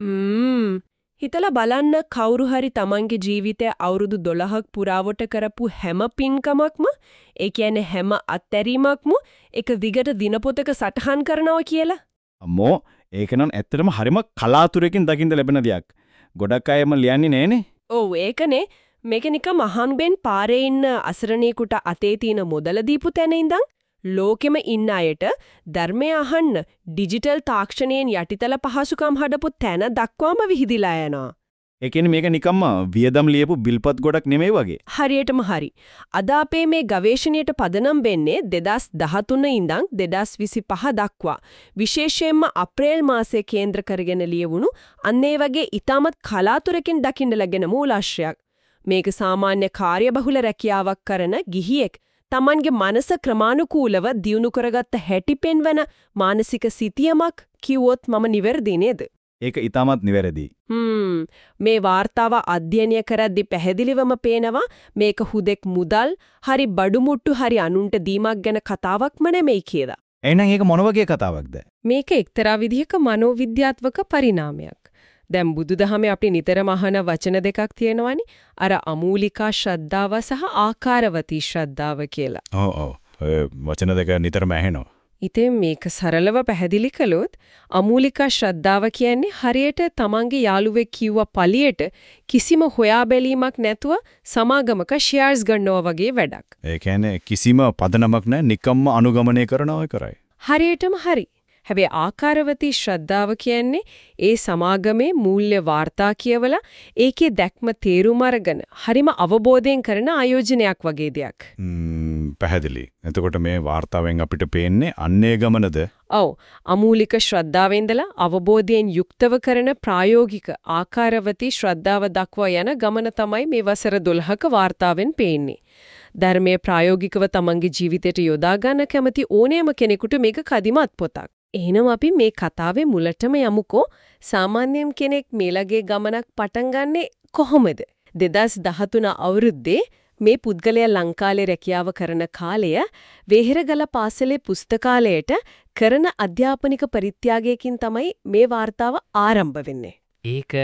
ම්ම් හිතලා බලන්න කවුරු හරි තමන්ගේ ජීවිතය අවුරුදු 12ක් පුරාවට කරපු හැම පින්කමක්ම ඒ කියන්නේ හැම අත්හැරීමක්ම එක දිගට දිනපොතක සටහන් කරනවා කියලා. අම්මෝ ඒක නම් ඇත්තටම හරිම කලාතුරකින් දකින්න ලැබෙන දෙයක්. ගොඩක් අයම ලියන්නේ නෑනේ. ඔව් ඒකනේ මේක නිකම් අහන්බෙන් පාරේ ඉන්න අසරණේකට අතේ තියෙන මොදල දීපු තැන ඉඳන් ලෝකෙම ඉන්න අයට ධර්මය අහන්න ඩිජිටල් තාක්ෂණයෙන් යටිතල පහසුකම් හදපු තැන දක්වාම විහිදිලා යනවා. ඒ කියන්නේ මේක නිකම්ම වියදම් ලියපු බිල්පත් ගොඩක් නෙමෙයි වගේ. හරියටම හරි. අද අපේ මේ ගවේෂණයට පදනම් වෙන්නේ 2013 ඉඳන් 2025 දක්වා. විශේෂයෙන්ම අප්‍රේල් මාසයේ කේන්ද්‍ර කරගෙන ලියවුණු අන්න ඒ වගේ ඊටමත් කලාතුරකින් දකින්න ලැබෙන මූලාශ්‍රයක්. මේක සාමාන්‍ය කාර්යබහුල රැකියාවක් කරන ගිහියෙක් Tamange මනස ක්‍රමානුකූලව දියුණු කරගත්ත හැටි පෙන්වන මානසික සිතියමක් කිව්වොත් මම නිවැරදි නේද? ඒක ඊටමත් නිවැරදි. හ්ම් මේ වார்த்தාව අධ්‍යයනය කරද්දී පැහැදිලිවම පේනවා මේක හුදෙක් මුදල් හරි බඩුමුට්ටු හරි අනුන්ට දීමක් ගැන කතාවක්ම නෙමෙයි කියලා. එහෙනම් මේක මොන වගේ කතාවක්ද? මේක එක්තරා විදිහක මනෝවිද්‍යාත්මක පරිණාමයක්. දැන් බුදුදහමේ අපි නිතරම අහන වචන දෙකක් තියෙනවනේ. අර අමූලිකා ශ්‍රද්ධාව සහ ආකාරවතී ශ්‍රද්ධාව කියලා. ඔව් ඔව්. වචන දෙක නිතරම ඇහෙනවා. ඉතින් මේක සරලව පැහැදිලි කළොත් අමූලිකා ශ්‍රද්ධාව කියන්නේ හරියට තමන්ගේ යාළුවෙක් කිව්ව පළියට කිසිම හොයා බැලීමක් නැතුව සමාගමක ෂෙයාර්ස් ගන්නවා වගේ වැඩක්. ඒ කියන්නේ කිසිම පදනමක් නැහැ නිකම්ම අනුගමනය කරනවා කරයි. හරියටම හරි. හැබැයි ආකාරවතී ශ්‍රද්ධාව කියන්නේ ඒ සමාගමේ මූල්‍ය වාර්තා කියවලා ඒකේ දැක්ම තේරුම් අරගෙන හරිම අවබෝධයෙන් කරන ආයෝජනයක් වගේ දෙයක්. පැහැදිලි. එතකොට මේ වාර්තාවෙන් අපිට පේන්නේ අන්නේ ගමනද? ඔව්. අමූලික ශ්‍රද්ධාවෙන්දලා අවබෝධයෙන් යුක්තව කරන ප්‍රායෝගික ආකාරවතී ශ්‍රද්ධාව දක්වා යන ගමන තමයි මේ වසර 12ක වාර්තාවෙන් පේන්නේ. ධර්මයේ ප්‍රායෝගිකව තමන්ගේ ජීවිතයට යොදා ගන්න කැමති ඕනෑම කෙනෙකුට මේක කදිමත් පොතක්. එහෙනම් අපි මේ කතාවේ මුලටම යමුකෝ. සාමාන්‍යයෙන් කෙනෙක් මේලගේ ගමනක් පටන් ගන්නෙ කොහොමද? 2013 අවුරුද්දේ මේ පුද්ගලයා ලංකාවේ රැකියාව කරන කාලය වේහෙරගල පාසලේ පුස්තකාලයට කරන අධ්‍යාපනික පරිත්‍යාගයකින් තමයි මේ වார்த்தාව ආරම්භ වෙන්නේ. ඒක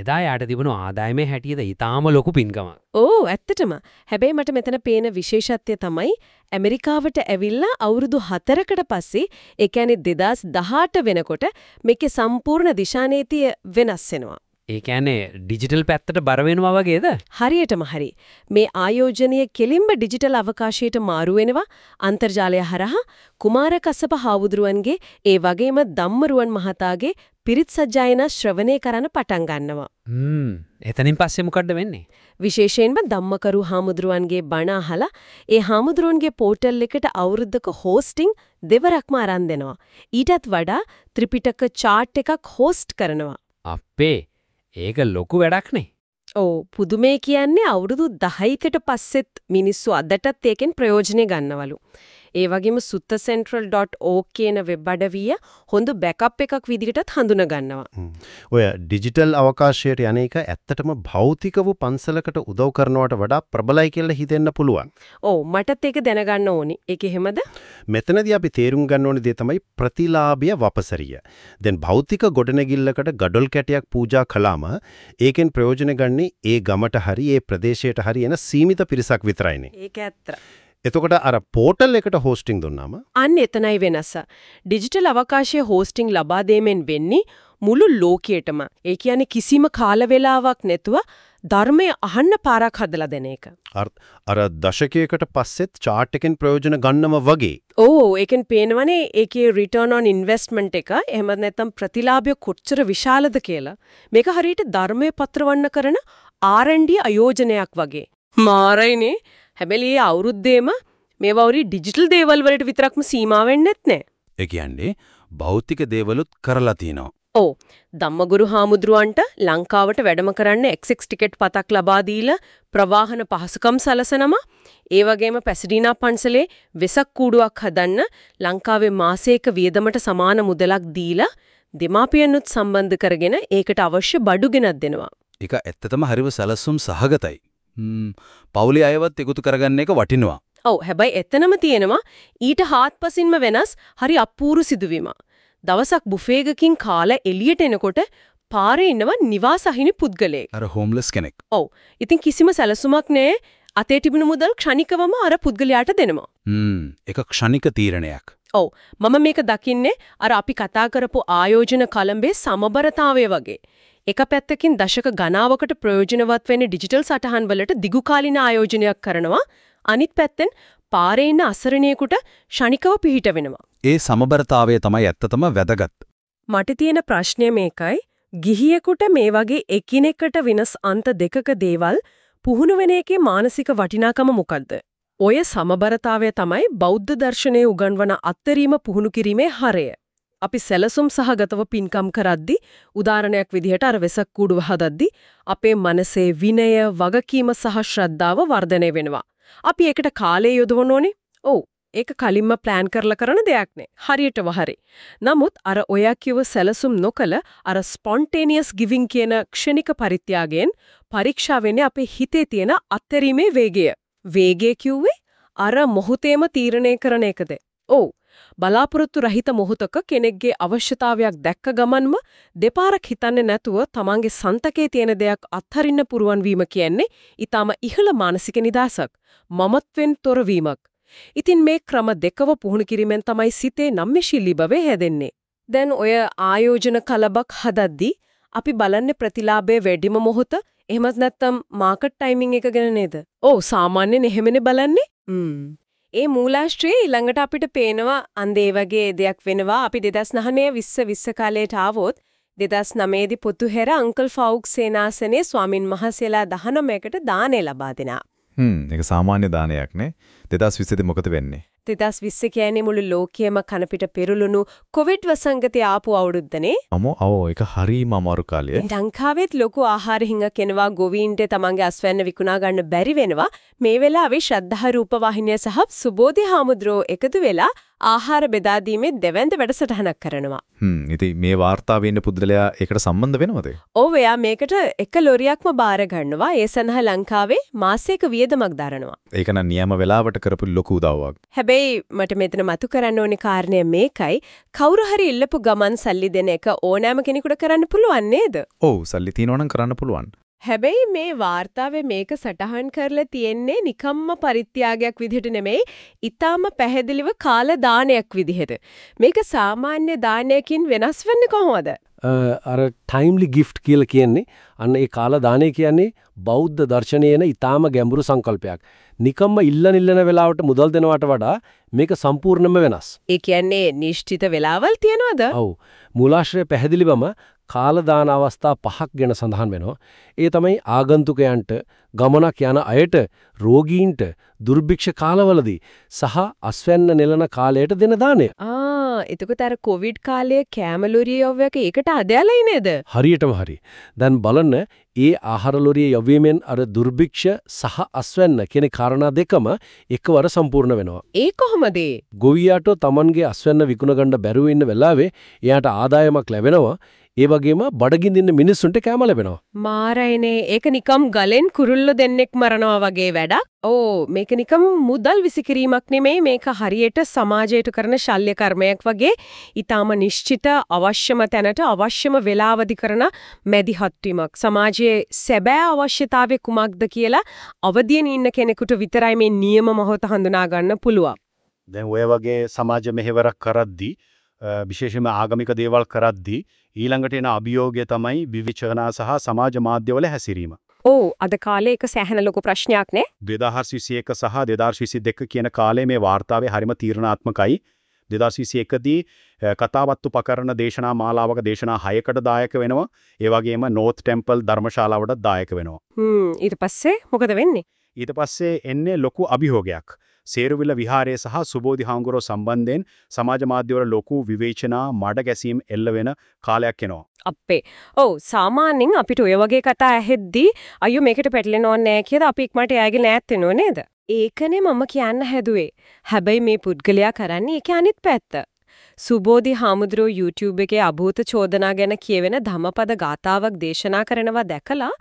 එදා යාට තිබුණු ආදායමේ හැටියද ඊටාම ලොකු පින්කමක්. ඕ ඇත්තටම. හැබැයි මට මෙතන පේන විශේෂත්වය තමයි ඇමරිකාවට ඇවිල්ලා අවුරුදු 4කට පස්සේ ඒ කියන්නේ 2018 වෙනකොට මේකේ සම්පූර්ණ දිශානීතිය වෙනස් වෙනවා. ඒ කියන්නේ ඩිජිටල් පැත්තට බර වෙනවා වගේද? හරියටම හරි. මේ ආයෝජනය කෙලින්ම ඩිජිටල් අවකාශයට මාරු වෙනවා අන්තර්ජාලය හරහා කුමාර කස්සප හාමුදුරුවන්ගේ ඒ වගේම ධම්මරුවන් මහතාගේ පිරිත් සජ්ජායනා ශ්‍රවණය කරන්න පටන් ගන්නවා. හ්ම්. එතනින් පස්සේ මොකද්ද වෙන්නේ? විශේෂයෙන්ම ධම්මකරු හාමුදුරුවන්ගේ බණ අහලා ඒ හාමුදුරුවන්ගේ පෝටල් එකට අවුරුද්දක හෝස්ටිං දෙවරක්ම අරන් දෙනවා. ඊටත් වඩා ත්‍රිපිටක chart එකක් හෝස්ට් කරනවා. අපේ ඒක ලොකු වැඩක්නේ. ඔව් පුදුමේ කියන්නේ අවුරුදු 10කට පස්සෙත් මිනිස්සු අදටත් ඒකෙන් ප්‍රයෝජනෙ ගන්නවලු. ඒ වගේම sutta.central.org කියන වෙබ් අඩවිය හොඳ බෑකප් එකක් විදිහටත් හඳුනා ගන්නවා. ඔය ඩිජිටල් අවකාශයට යන එක ඇත්තටම භෞතිකව පන්සලකට උදව් කරනවට වඩා ප්‍රබලයි කියලා හිතෙන්න පුළුවන්. ඔව් මටත් ඒක දැනගන්න ඕනි. ඒක එහෙමද? මෙතනදී අපි තේරුම් ගන්න ඕනේ දේ තමයි ප්‍රතිලාභය වපසරිය. දැන් භෞතික ගොඩනැගිල්ලකට ගඩොල් කැටයක් පූජා කළාම ඒකෙන් ප්‍රයෝජන ගන්නේ ඒ ගමට හරි ඒ ප්‍රදේශයට හරි එන සීමිත පිරිසක් විතරයිනේ. ඒක ඇත්ත. එතකොට අර පෝටල් එකට හෝස්ටිං දුන්නාම අන්න එතනයි වෙනස. ඩිජිටල් අවකාශයේ හෝස්ටිං ලබා දෙමින් වෙන්නේ මුළු ලෝකයටම. ඒ කියන්නේ කිසිම කාල වේලාවක් නැතුව ධර්මය අහන්න පාරක් හදලා දෙන එක. අර දශකයකට පස්සෙත් chart එකෙන් ප්‍රයෝජන ගන්නම වගේ. ඕ ඒකෙන් පේනවනේ ඒකේ return on investment එක එහෙම නැත්නම් ප්‍රතිලාභය කොච්චර විශාලද කියලා. මේක හරියට ධර්මයේ පත්‍රවන්න කරන R&D අයෝජනයක් වගේ. මාරයිනේ හැබැයි මේ අවුරුද්දේම මේවා උරි ඩිජිටල් දේවල් වලට විතරක්ම සීමා වෙන්නෙත් නෑ. ඒ කියන්නේ භෞතික දේවලුත් කරලා තිනවා. ඔව් ධම්මගුරු හාමුදුරුවන්ට ලංකාවට වැඩම කරන්න එක්සෙක්ස් ටිකට් පතක් ලබා දීලා ප්‍රවාහන පහසුකම් සලසනම ඒ වගේම පැසඩීනා පන්සලේ වෙසක් කූඩුවක් හදන්න ලංකාවේ මාසයක වියදමට සමාන මුදලක් දීලා දෙමාපියන්නුත් සම්බන්ධ කරගෙන ඒකට අවශ්‍ය බඩු ගෙනත් දෙනවා. ඒක ඇත්තටම හරිව සැලසුම් සහගතයි. හ්ම් පවුලේ අයවත් එකතු කරගන්න එක වටිනවා. ඔව් හැබැයි එතනම තියෙනවා ඊට හාත්පසින්ම වෙනස් හරි අපූරු සිදුවීමක්. දවසක් බුෆේ එකකින් කාලා එළියට එනකොට පාරේ ඉන්නවා නිවාසහිනි පුද්ගලයෙක්. අර හෝම්ලස් කෙනෙක්. ඉතින් කිසිම සැලසුමක් නැහැ. අතේ තිබුණු මුදල් ක්ෂණිකවම අර පුද්ගලයාට දෙනවා. හ්ම් එක ක්ෂණික තීරණයක්. මම මේක දකින්නේ අර අපි කතා කරපු ආයෝජන කලඹේ සමබරතාවය වගේ. එක පැත්තකින් දශක ගණාවකට ප්‍රයෝජනවත් වෙන ඩිජිටල් සටහන් වලට දිගුකාලින ආයෝජනයක් කරනවා. අනිත් පැත්තෙන් පාරේ ඉන්න අසරණියෙකුට ෂණිකව පිහිට වෙනවා. ඒ සමබරතාවය තමයි ඇත්තතම වැදගත්. මට තියෙන ප්‍රශ්නය මේකයි ගිහියෙකුට මේ වගේ එකිනෙකට වෙනස් අන්ත දෙකක දේවල් පුහුණු වෙන එකේ මානසික වටිනාකම මොකද්ද? ඔය සමබරතාවය තමයි බෞද්ධ දර්ශනයේ උගන්වන අත්තරීම පුහුණු කිරීමේ හරය. අපි සැලසුම් සහගතව පින්කම් කරද්දී උදාහරණයක් විදිහට අර වෙසක් කූඩුව හදද්දී අපේ මනසේ විනය, වගකීම සහ ශ්‍රද්ධාව වර්ධනය වෙනවා. අපි ඒකට කාලය යොදවන්න ඕනේ. ඔව්. ඒක කලින්ම ප්ලෑන් කරලා කරන දෙයක් නේ. හරියටම හරි. නමුත් අර ඔයා කිව්ව සැලසුම් නොකල අර ස්පොන්ටේනියස් ගිවිං කියන ක්ෂණික පරිත්‍යාගයෙන් පරීක්ෂා වෙන්නේ අපේ හිතේ තියෙන අත්තරීමේ වේගය. වේගය කිව්වේ අර මොහොතේම තීරණය කරන එකද? ඔව්. බලාපොරොත්තු රහිත මොහොතක කෙනෙක්ගේ අවශ්‍යතාවයක් දැක්ක ගමන්ම දෙපාරක් හිතන්නේ නැතුව තමන්ගේ සන්තකේ තියෙන දෙයක් අත්හරින්න පුරුවන් වීම කියන්නේ ඊටම ඉහළ මානසික නිදාසක්. මමත්වෙන් තොරවීමක්. ඉතින් මේ ක්‍රම දෙකව පුහුණු කිරීමෙන් තමයි සිතේ නම්‍යශීලී භාවය හැදෙන්නේ. දැන් ඔය ආයෝජන කලබක් හදද්දී අපි බලන්නේ ප්‍රතිලාභයේ වැඩිම මොහොත එහෙමත් නැත්නම් මාකට් ටයිමින් එක ගැන නේද? ඔව් සාමාන්‍යයෙන් එහෙමනේ බලන්නේ. හ්ම්. ඒ මූලාශ්‍රයේ ඊළඟට අපිට පේනවා අන්දේ වගේ දෙයක් වෙනවා අපි 2009 20 20 කාලයට ආවොත් 2009 දී පුතුහෙර අංකල් ෆවුක් සේනාසනේ ස්වාමින් වහන්සේලා 19කට දානේ ලබා දෙනා. හ්ම් ඒක සාමාන්‍ය දානයක් නේ 2020 දී මොකද වෙන්නේ 2020 කියන්නේ මුළු ලෝකයේම කනපිට පෙරළුණු කොවිඩ් වසංගතය ආපු අවුරුද්දනේ. අමෝ අවෝ ඒක හරීම අමාරු කාලය ලංකාවෙත් ලොකු ආහාර හිඟ කෙනවා ගොවීන්ට තමන්ගේ අස්වැන්න විකුණා ගන්න බැරි වෙනවා. මේ වෙලාවේ ශ්‍රද්ධා රූප වාහිනිය සහ සුබෝධි හාමුදුරුවෝ එකතු වෙලා ආහාර බෙදා දීමේ දෙවැන්ද වැඩසටහනක් කරනවා. හ්ම් ඉතින් මේ වාර්තාවේ ඉන්න පුද්ගලයා ඒකට සම්බන්ධ වෙනවද ඔව් එයා මේකට එක ලොරියක්ම බාර ගන්නවා. ඒ සඳහා ලංකාවේ මාසයක වියදමක් දරනවා. ඒක නම් නියම වෙලාවට කරපු ලොකු උදව්වක් හැබැයි මට මෙතන මතු කරන්න ඕනේ කාරණය මේකයි කවුරු හරි ඉල්ලපු ගමන් සල්ලි දෙන එක ඕනෑම කෙනෙකුට කරන්න පුළුවන් නේද? ඔව් සල්ලි තියනවා නම් කරන්න පුළුවන් හැබැයි මේ වාර්තාවේ මේක සටහන් කරලා තියෙන්නේ නිකම්ම පරිත්‍යාගයක් විදිහට නෙමෙයි, ඊටාම පැහැදිලිව කාල දානයක් විදිහට. මේක සාමාන්‍ය දානයකින් වෙනස් වෙන්නේ කොහොමද? අර ටයිම්ලි ගිෆ්ට් කියලා කියන්නේ අන්න ඒ කාල දානේ කියන්නේ බෞද්ධ දර්ශනයේන ඊටාම ගැඹුරු සංකල්පයක්. නිකම්ම ඉල්ලන ඉල්ලන වෙලාවට මුදල් දෙනවට වඩා මේක සම්පූර්ණයෙන්ම වෙනස්. ඒ කියන්නේ නිශ්චිත වෙලාවල් තියනවද? ඔව්. මූලාශ්‍රය පැහැදිලිවම කාල දාන අවස්ථා පහක් ගැන සඳහන් වෙනවා. ඒ තමයි ආගන්තුකයන්ට, ගමනක් යන අයට, රෝගීන්ට, දුර්භික්ෂ කාලවලදී සහ අස්වැන්න නෙලන කාලයට දෙන දාණය. ආ, එතකොට අර කොවිඩ් කාලයේ කැමලොරිය යව්වක ඒකට අදයලයි නේද? හරියටම හරි. දැන් බලන්න ඒ ආහාර ලොරිය යවීමෙන් අර දුර්භික්ෂ සහ අස්වැන්න කියන කාරණා දෙකම එකවර සම්පූර්ණ වෙනවා. ඒ කොහොමද? ගොවියාට Tamanගේ අස්වැන්න විකුණ ගන්න බැරුව ඉන්න වෙලාවේ එයාට ආදායමක් ලැබෙනවා. ඒ වගේම බඩගින්දින්න මිනිස්සුන්ට කැම ලැබෙනවා. මාරයිනේ ඒක නිකම් ගලෙන් කුරුල්ල දෙන්නෙක් මරනවා වගේ වැඩක්. ඕ මේක නිකම් මුදල් විසිකිරීමක් නෙමෙයි මේක හරියට සමාජයට කරන ශල්‍ය කර්මයක් වගේ ඊටාම නිශ්චිත අවශ්‍යම තැනට අවශ්‍යම වේලාවදි කරන මැදිහත් වීමක්. සමාජයේ සැබෑ අවශ්‍යතාවය කුමක්ද කියලා අවදියෙන් ඉන්න කෙනෙකුට විතරයි මේ නියම මොහොත හඳුනා ගන්න පුළුවන්. දැන් ඔය වගේ සමාජ මෙහෙවරක් කරද්දී විශේෂයෙන්ම ආගමික දේවල් කරද්දී ඊළඟට එන අභියෝගය තමයි විවිචනා සහ සමාජ මාධ්‍යවල හැසිරීම. ඕ අද කාලේ එක සෑහෙන ලොකු ප්‍රශ්නයක් නේ. 2021 සහ 2022 කියන කාලේ මේ වාර්තාවේ හරිම තීරණාත්මකයි. 2021 දී කතාවත් උපකරණ දේශනා මාලාවක දේශනා 6කට දායක වෙනවා. ඒ වගේම නෝත් ටෙම්පල් ධර්මශාලාවට දායක වෙනවා. හ්ම් ඊට පස්සේ මොකද වෙන්නේ? ඊට පස්සේ එන්නේ ලොකු අභියෝගයක්. සේරුවිල විහාරය සහ සුබෝධි හාමුදුරුවෝ සම්බන්ධයෙන් සමාජ මාධ්‍යවල ලොකු විවේචනා මඩ ගැසීම් එල්ල වෙන කාලයක් එනවා. අපේ. ඔව් සාමාන්‍යයෙන් අපිට ඔය වගේ කතා ඇහෙද්දී අයියෝ මේකට පැටලෙන්න ඕනේ නැහැ කියලා අපි ඉක්මනට එයාගේ නෑත් වෙනව නේද? ඒකනේ මම කියන්න හැදුවේ. හැබැයි මේ පුද්ගලයා කරන්නේ ඒකේ අනිත් පැත්ත. සුබෝධි හාමුදුරුවෝ YouTube එකේ අභූත චෝදනා ගැන කියවෙන ධම්මපද ගාතාවක් දේශනා කරනවා දැකලා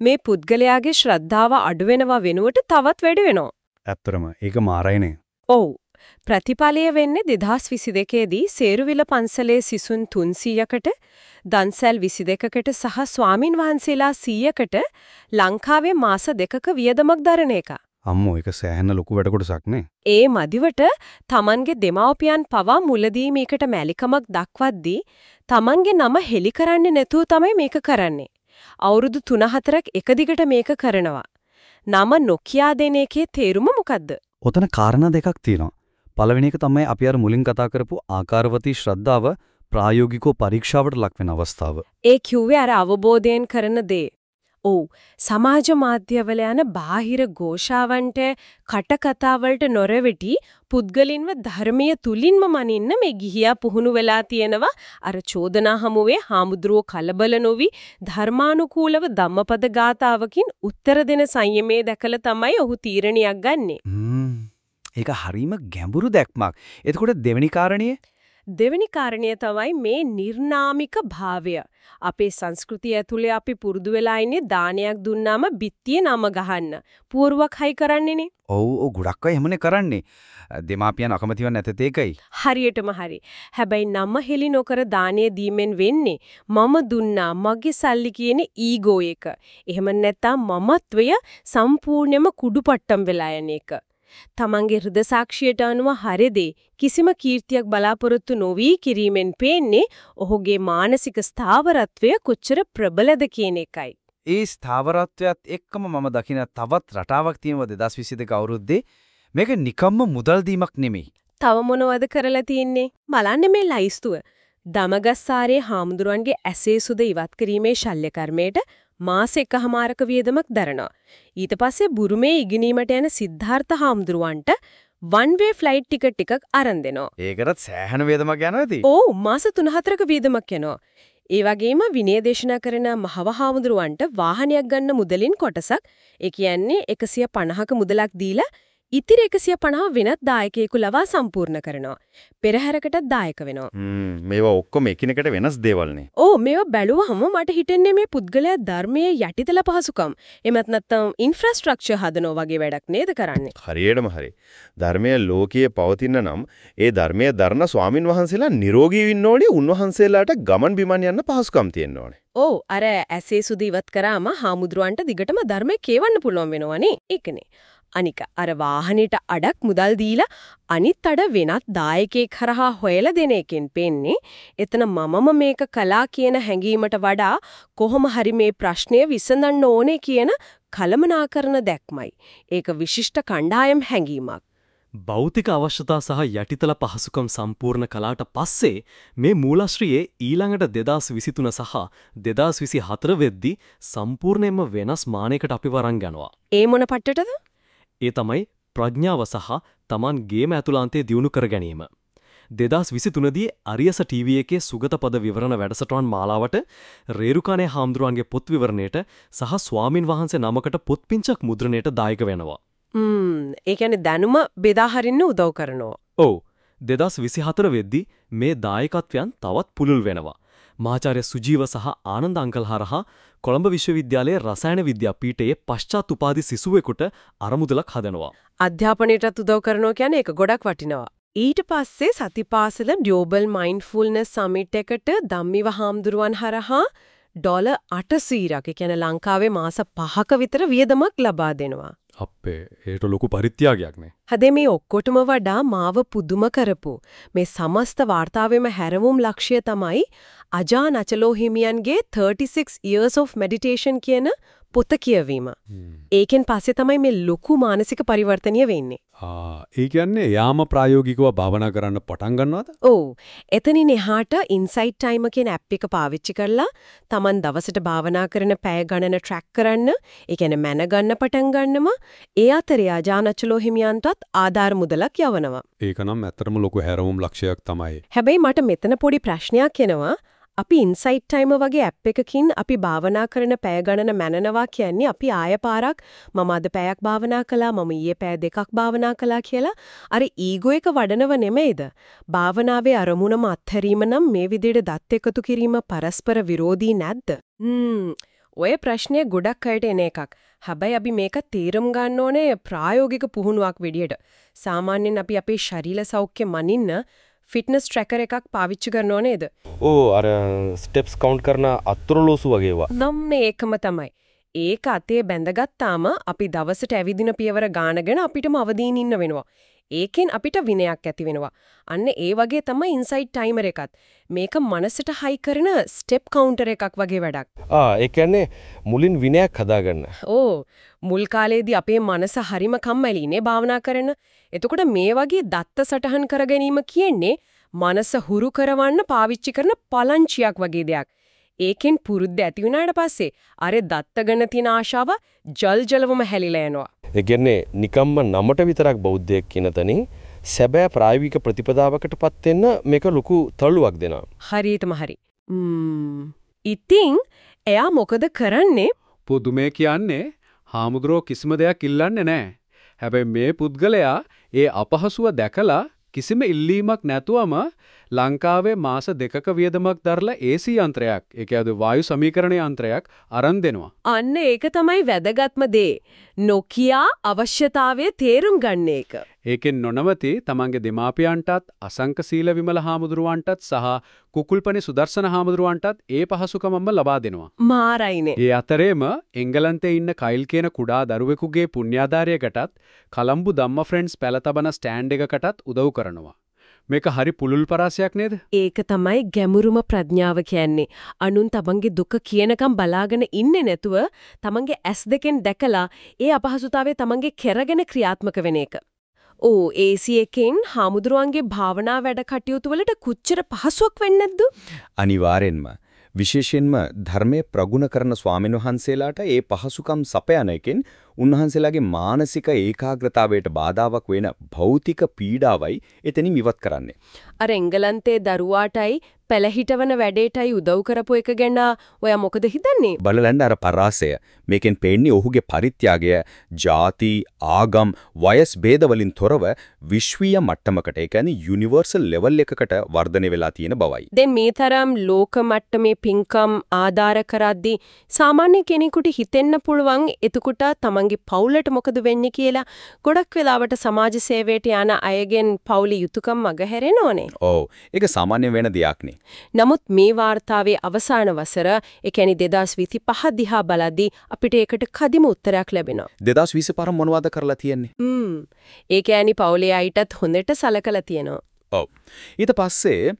මේ පුද්ගලයාගේ ශ්‍රද්ධාව අඩු වෙනවා වෙනුවට තවත් වැඩි වෙනවා. ඇත්තරම ඒක මාරයිනේ. ඔව්. ප්‍රතිඵලය වෙන්නේ 2022 දී සේරුවිල පන්සලේ සිසුන් 300කට දන්සැල් 22කට සහ ස්වාමින් වහන්සේලා 100කට ලංකාවේ මාස දෙකක වියදමක් දරන එක. අම්මෝ ඒක සෑහෙන ලොකු වැඩ කොටසක් නේ. ඒ මදිවට Tamanගේ දෙමාපියන් පවා මුලදී මේකට මැලිකමක් දක්වද්දී Tamanගේ නම හෙලි කරන්නේ නැතුව තමයි මේක කරන්නේ. අවුරුදු 3-4ක් එක දිගට මේක කරනවා. නම නොකියා දෙන එකේ තේරුම මොකද්ද? ඔතන කාරණා දෙකක් තියෙනවා. පළවෙනි එක තමයි අපි අර මුලින් කතා කරපු ආකාරවතී ශ්‍රද්ධාව ප්‍රායෝගිකව පරීක්ෂාවට ලක් වෙන අවස්ථාව. ඒ කිව්වේ අර අවබෝධයෙන් කරන දේ. ඔව් සමාජ මාධ්‍යවල යන බාහිර ഘോഷාවන්ට කටකතාවලට නොරෙවිටි පුද්ගලින්ව ධර්මීය තුලින්ම මනින්න මේ ගිහියා පුහුණු වෙලා තියෙනවා අර චෝදනා හමුවේ හාමුදුරුවෝ කලබල නොවි ධර්මානුකූලව ධම්මපද ගාතාවකින් උත්තර දෙන සංයමයේ දැකලා තමයි ඔහු තීරණයක් ගන්නෙ. ඒක හරීම ගැඹුරු දැක්මක්. එතකොට දෙවෙනි කාරණේ දෙවෙනි කාරණය තමයි මේ නිර්නාමික භාවය. අපේ සංස්කෘතිය ඇතුලේ අපි පුරුදු වෙලා ඉන්නේ දානයක් දුන්නාම බිත්තියේ නම ගහන්න. පුවරුවක් හයි කරන්නේනේ. ඔව් ඔව් ගොඩක් අය එහෙමනේ කරන්නේ. දෙමාපියන් අකමැතිව නැතත් ඒකයි. හරියටම හරි. හැබැයි නම හෙලි නොකර දානය දීමෙන් වෙන්නේ මම දුන්නා මගේ සල්ලි කියන ඊගෝ එක. එහෙම නැත්නම් මමත්වය සම්පූර්ණයෙන්ම කුඩුපට්ටම් වෙලා යන එක. තමන්ගේ හෘද සාක්ෂියට අනුව හරිදේ කිසිම කීර්තියක් බලාපොරොත්තු නොවි කිරීමෙන් පේන්නේ ඔහුගේ මානසික ස්ථාවරත්වය කොච්චර ප්‍රබලද කියන එකයි. ඒ ස්ථාවරත්වයත් එක්කම මම දකින තවත් රටාවක් තියෙනවා 2022 අවුරුද්දේ මේක නිකම්ම මුදල් දීමක් නෙමෙයි. තව මොනවද කරලා තියෙන්නේ? බලන්න මේ ලයිස්තුව. දමගස්සාරේ හාමුදුරන්ගේ ඇසේ සුද ඉවත් කිරීමේ ශල්‍ය කර්මයට මාස එකහමාරක වියදමක් දරනවා. ඊට පස්සේ බුරුමේ ඉගෙනීමට යන සිද්ධාර්ථ හාමුදුරුවන්ට වන් වේ ෆ්ලයිට් ටිකට් ටිකක් අරන් දෙනවා. ඒකටත් සෑහෙන වේදමක් යනවා ඉතින්. ඔව් මාස 3-4ක වියදමක් යනවා. ඒ වගේම විනය දේශනා කරන මහවහාමුදුරුවන්ට වාහනයක් ගන්න මුදලින් කොටසක් ඒ කියන්නේ 150ක මුදලක් දීලා ඉතිරි 150 වෙනත් දායකයෙකු ලවා සම්පූර්ණ කරනවා. පෙරහැරකටත් දායක වෙනවා. මේවා ඔක්කොම එකිනෙකට වෙනස් දේවල්නේ. ඕ මේව බැලුවහම මට හිතෙන්නේ මේ පුද්ගලයා ධර්මයේ යටිතල පහසුකම් එමත් නැත්නම් ඉන්ෆ්‍රාස්ට්‍රක්චර් හදනවා වගේ වැඩක් නේද කරන්නේ. හරියටම හරි. ධර්මයේ ලෝකයේ පවතින නම් ඒ ධර්මයේ දරන ස්වාමින් වහන්සේලා නිරෝගී වෙන්න ඕනේ උන්වහන්සේලාට ගමන් බිමන් යන්න පහසුකම් තියෙන්න ඕනේ. ඕ අර ඇසේ සුදු ඉවත් කරාම හාමුදුරුවන්ට දිගටම ධර්මයේ කියවන්න පුළුවන් වෙනවනේ. ඒකනේ. අනික අර වාහනේට අඩක් මුදල් දීලා අනිත් අඩ වෙනත් දායකයෙක් හරහා හොයලා දෙන එකෙන් පෙන්නේ එතන මමම මේක කළා කියන හැඟීමට වඩා කොහොම හරි මේ ප්‍රශ්නය විසඳන්න ඕනේ කියන කලමනාකරන දැක්මයි. ඒක විශිෂ්ට කණ්ඩායම් හැඟීමක්. භෞතික අවශ්‍යතා සහ යටිතල පහසුකම් සම්පූර්ණ කලාට පස්සේ මේ මූලාශ්‍රියේ ඊළඟට 2023 සහ 2024 වෙද්දී සම්පූර්ණයෙන්ම වෙනස් මානයකට අපි වරන් යනවා. ඒ මොන පට්ටටද? ඒ තමයි ප්‍රඥාව සහ Taman ගේම ඇතුළාන්තයේ දියුණු කර ගැනීම. 2023 දී අරියස ටීවී එකේ සුගත පද විවරණ වැඩසටහන් මාලාවට රේරුකානේ හාමුදුරුවන්ගේ පොත් විවරණයට සහ ස්වාමින් වහන්සේ නමකට පොත්පිංචක් මුද්‍රණයට දායක වෙනවා. ම්ම් ඒ කියන්නේ දැනුම බෙදා හරින්න උදව් කරනවා. ඔව් 2024 වෙද්දී මේ දායකත්වයන් තවත් පුළුල් වෙනවා. මහාචාර්ය සුජීව සහ ආනන්ද අංකල් හරහා කොළඹ විශ්වවිද්‍යාලයේ රසායන විද්‍යා පීඨයේ පශ්චාත් උපාධි සිසුවෙකුට අරමුදලක් හදනවා. අධ්‍යාපනයටත් උදව් කරනවා කියන්නේ ඒක ගොඩක් වටිනවා. ඊට පස්සේ සතිපාසල ග්ලෝබල් මයින්ඩ්ෆුල්නස් සමිට් එකට ධම්මිව හාමුදුරුවන් හරහා ඩොලර් 800ක් ඒ කියන්නේ ලංකාවේ මාස 5ක විතර වියදමක් ලබා දෙනවා. අපේ ඒට ලොකු පරිත්‍යාගයක් නේ. හදේ මේ ඔක්කොටම වඩා මාව පුදුම කරපු මේ සමස්ත වාර්තාවෙම හැරවුම් ලක්ෂ්‍ය තමයි අජා නචලෝ හිමියන්ගේ 36 years of meditation කියන පොත කියවීම. ඒකෙන් පස්සේ තමයි මේ ලොකු මානසික පරිවර්තනය වෙන්නේ. ආ ඒ කියන්නේ යාම ප්‍රායෝගිකව භාවනා කරන්න පටන් ගන්නවද? ඔව්. එතනින් එහාට ඉන්සයිට් ටයිම කියන ඇප් එක පාවිච්චි කරලා Taman දවසට භාවනා කරන පැය ගණන ට්‍රැක් කරන්න, ඒ කියන්නේ මැන ගන්න පටන් ගන්නම ඒ අතරේ අජානචලෝ හිමියන්ටත් ආධාර මුදලක් යවනවා. ඒක නම් ඇත්තටම ලොකු හැරවුම් ලක්ෂයක් තමයි. හැබැයි මට මෙතන පොඩි ප්‍රශ්නයක් එනවා. අපි ඉන්සයිට් ටයිම වගේ ඇප් එකකින් අපි භාවනා කරන පැය ගණන මැනනවා කියන්නේ අපි ආය පාරක් මම අද පැයක් භාවනා කළා මම ඊයේ පැය දෙකක් භාවනා කළා කියලා අර ඊගෝ එක වඩනව නෙමෙයිද භාවනාවේ අරමුණම අත්හැරීම නම් මේ විදිහට දත් එකතු කිරීම පරස්පර විරෝධී නැද්ද හ්ම් ඔය ප්‍රශ්නය ගොඩක් අයට එන එකක්. හැබැයි අපි මේක තේරුම් ගන්න ඕනේ ප්‍රායෝගික පුහුණුවක් විදියට. සාමාන්‍යයෙන් අපි අපේ ශරීර සෞඛ්‍ය මනින්න ෆිට්නස් ට්‍රැකර් එකක් පාවිච්චි කරනව නේද? ඕ අර ස්ටෙප්ස් කවුන්ට් කරන අතුරුලෝසු වගේවා. නම් මේකම තමයි. ඒක අතේ බැඳගත්තාම අපි දවසට ඇවිදින පියවර ගානගෙන අපිටම අවදීන් ඉන්න වෙනවා. ඒකෙන් අපිට විනයක් ඇති වෙනවා. අන්න ඒ වගේ තමයි ඉන්සයිට් ටයිමර් එකත්. මේක මනසට හයි කරන ස්ටෙප් කවුන්ටර් එකක් වගේ වැඩක්. ආ ඒ කියන්නේ මුලින් විනයක් හදාගන්න. ඕ මුල් කාලේදී අපේ මනස හරිම කම්මැලිනේ භාවනා කරන. එතකොට මේ වගේ දත්ත සටහන් කර කියන්නේ මනස හුරු කරවන්න පාවිච්චි කරන පලංචියක් වගේ දෙයක්. ඒකෙන් පුරුද්ද ඇති වුණාට පස්සේ අර දත්ත ගන්න තියෙන ආශාව ජල් ජලවම හැලිලා යනවා. ඒ කියන්නේ නිකම්ම නමට විතරක් බෞද්ධයෙක් කියන තැනින් සැබෑ ප්‍රායෝගික ප්‍රතිපදාවකටපත් වෙන්න මේක ලොකු තල්ලුවක් දෙනවා. හරියටම හරි. ඉතින් එයා මොකද කරන්නේ? පුදුමේ කියන්නේ හාමුදුරුවෝ කිසිම දෙයක් ඉල්ලන්නේ නැහැ. හැබැයි මේ පුද්ගලයා ඒ අපහසුව දැකලා කිසිම ඉල්ලීමක් නැතුවම ලංකාවේ මාස දෙකක වියදමක් දරලා AC යන්ත්‍රයක්, ඒ කියන්නේ වායු සමීකරණ යන්ත්‍රයක් අරන් දෙනවා. අන්න ඒක තමයි වැදගත්ම දේ. නොකියා අවශ්‍යතාවය තේරුම් ගන්න එක. ඒකෙන් නොනවති තමන්ගේ දෙමාපියන්ටත් අසංක සීල විමල හාමුදුරුවන්ටත් සහ කුකුල්පනේ සුදර්ශන හාමුදුරුවන්ටත් ඒ පහසුකමම ලබා දෙනවා. මාරයිනේ. ඒ අතරේම එංගලන්තේ ඉන්න කයිල් කියන කුඩා දරුවෙකුගේ පුණ්‍යාධාරයකටත් කලම්බු ධම්ම ෆ්‍රෙන්ඩ්ස් පැලතබන ස්ටෑන්ඩ් එකකටත් උදව් කරනවා. මේක හරි පුළුල් පරාසයක් නේද? ඒක තමයි ගැඹුරුම ප්‍රඥාව කියන්නේ. අනුන් තමන්ගේ දුක කියනකම් බලාගෙන ඉන්නේ නැතුව තමන්ගේ ඇස් දෙකෙන් දැකලා ඒ අපහසුතාවය තමන්ගේ කෙරගෙන ක්‍රියාත්මක වෙන එක. ඕ AC එකෙන් හාමුදුරුවන්ගේ භාවනා වැඩ කටයුතු වලට කොච්චර පහසුවක් වෙන්නේ නැද්ද? අනිවාර්යෙන්ම විශේෂයෙන්ම ධර්මයේ ප්‍රගුණ කරන ස්වාමීන් වහන්සේලාට ඒ පහසුකම් සපයන එකෙන් උන්වහන්සේලාගේ මානසික ඒකාග්‍රතාවයට බාධාවක් වෙන භෞතික පීඩාවයි එතනින් ඉවත් කරන්නේ. අර එංගලන්තේ දරුවාටයි පළහිටවන වැඩේටයි උදව් කරපු එක ගැන ඔයා මොකද හිතන්නේ? බලලන්න අර පරාසය මේකෙන් පේන්නේ ඔහුගේ පරිත්‍යාගය ಜಾති ආගම් වයස් ભેද වලින් තොරව විශ්වීය මට්ටමකට ඒ කියන්නේ යුනිවර්සල් ලෙවල් එකකට වර්ධනය වෙලා තියෙන බවයි. දැන් මේ තරම් ලෝක මට්ටමේ පින්කම් ආධාර කරද්දී සාමාන්‍ය කෙනෙකුට හිතෙන්න පුළුවන් එතකොට තමන්ගේ පවුලට මොකද වෙන්නේ කියලා ගොඩක් වෙලාවට සමාජ සේවයට යන අයගෙන් පවුලේ යුතුයකම් මගහැරෙනෝනේ. ඔව් ඒක සාමාන්‍ය වෙන දෙයක්නේ. නමුත් මේ වාර්තාවේ අවසාන වසර, ඒ කියන්නේ 2025 දිහා බලද්දී අපිට ඒකට කදිම උත්තරයක් ලැබෙනවා. 2025 මොනවද කරලා තියෙන්නේ? හ්ම්. ඒ කියන්නේ පවුලේ අයටත් හොඳට සලකලා තියෙනවා. ඔව්. ඊට පස්සේ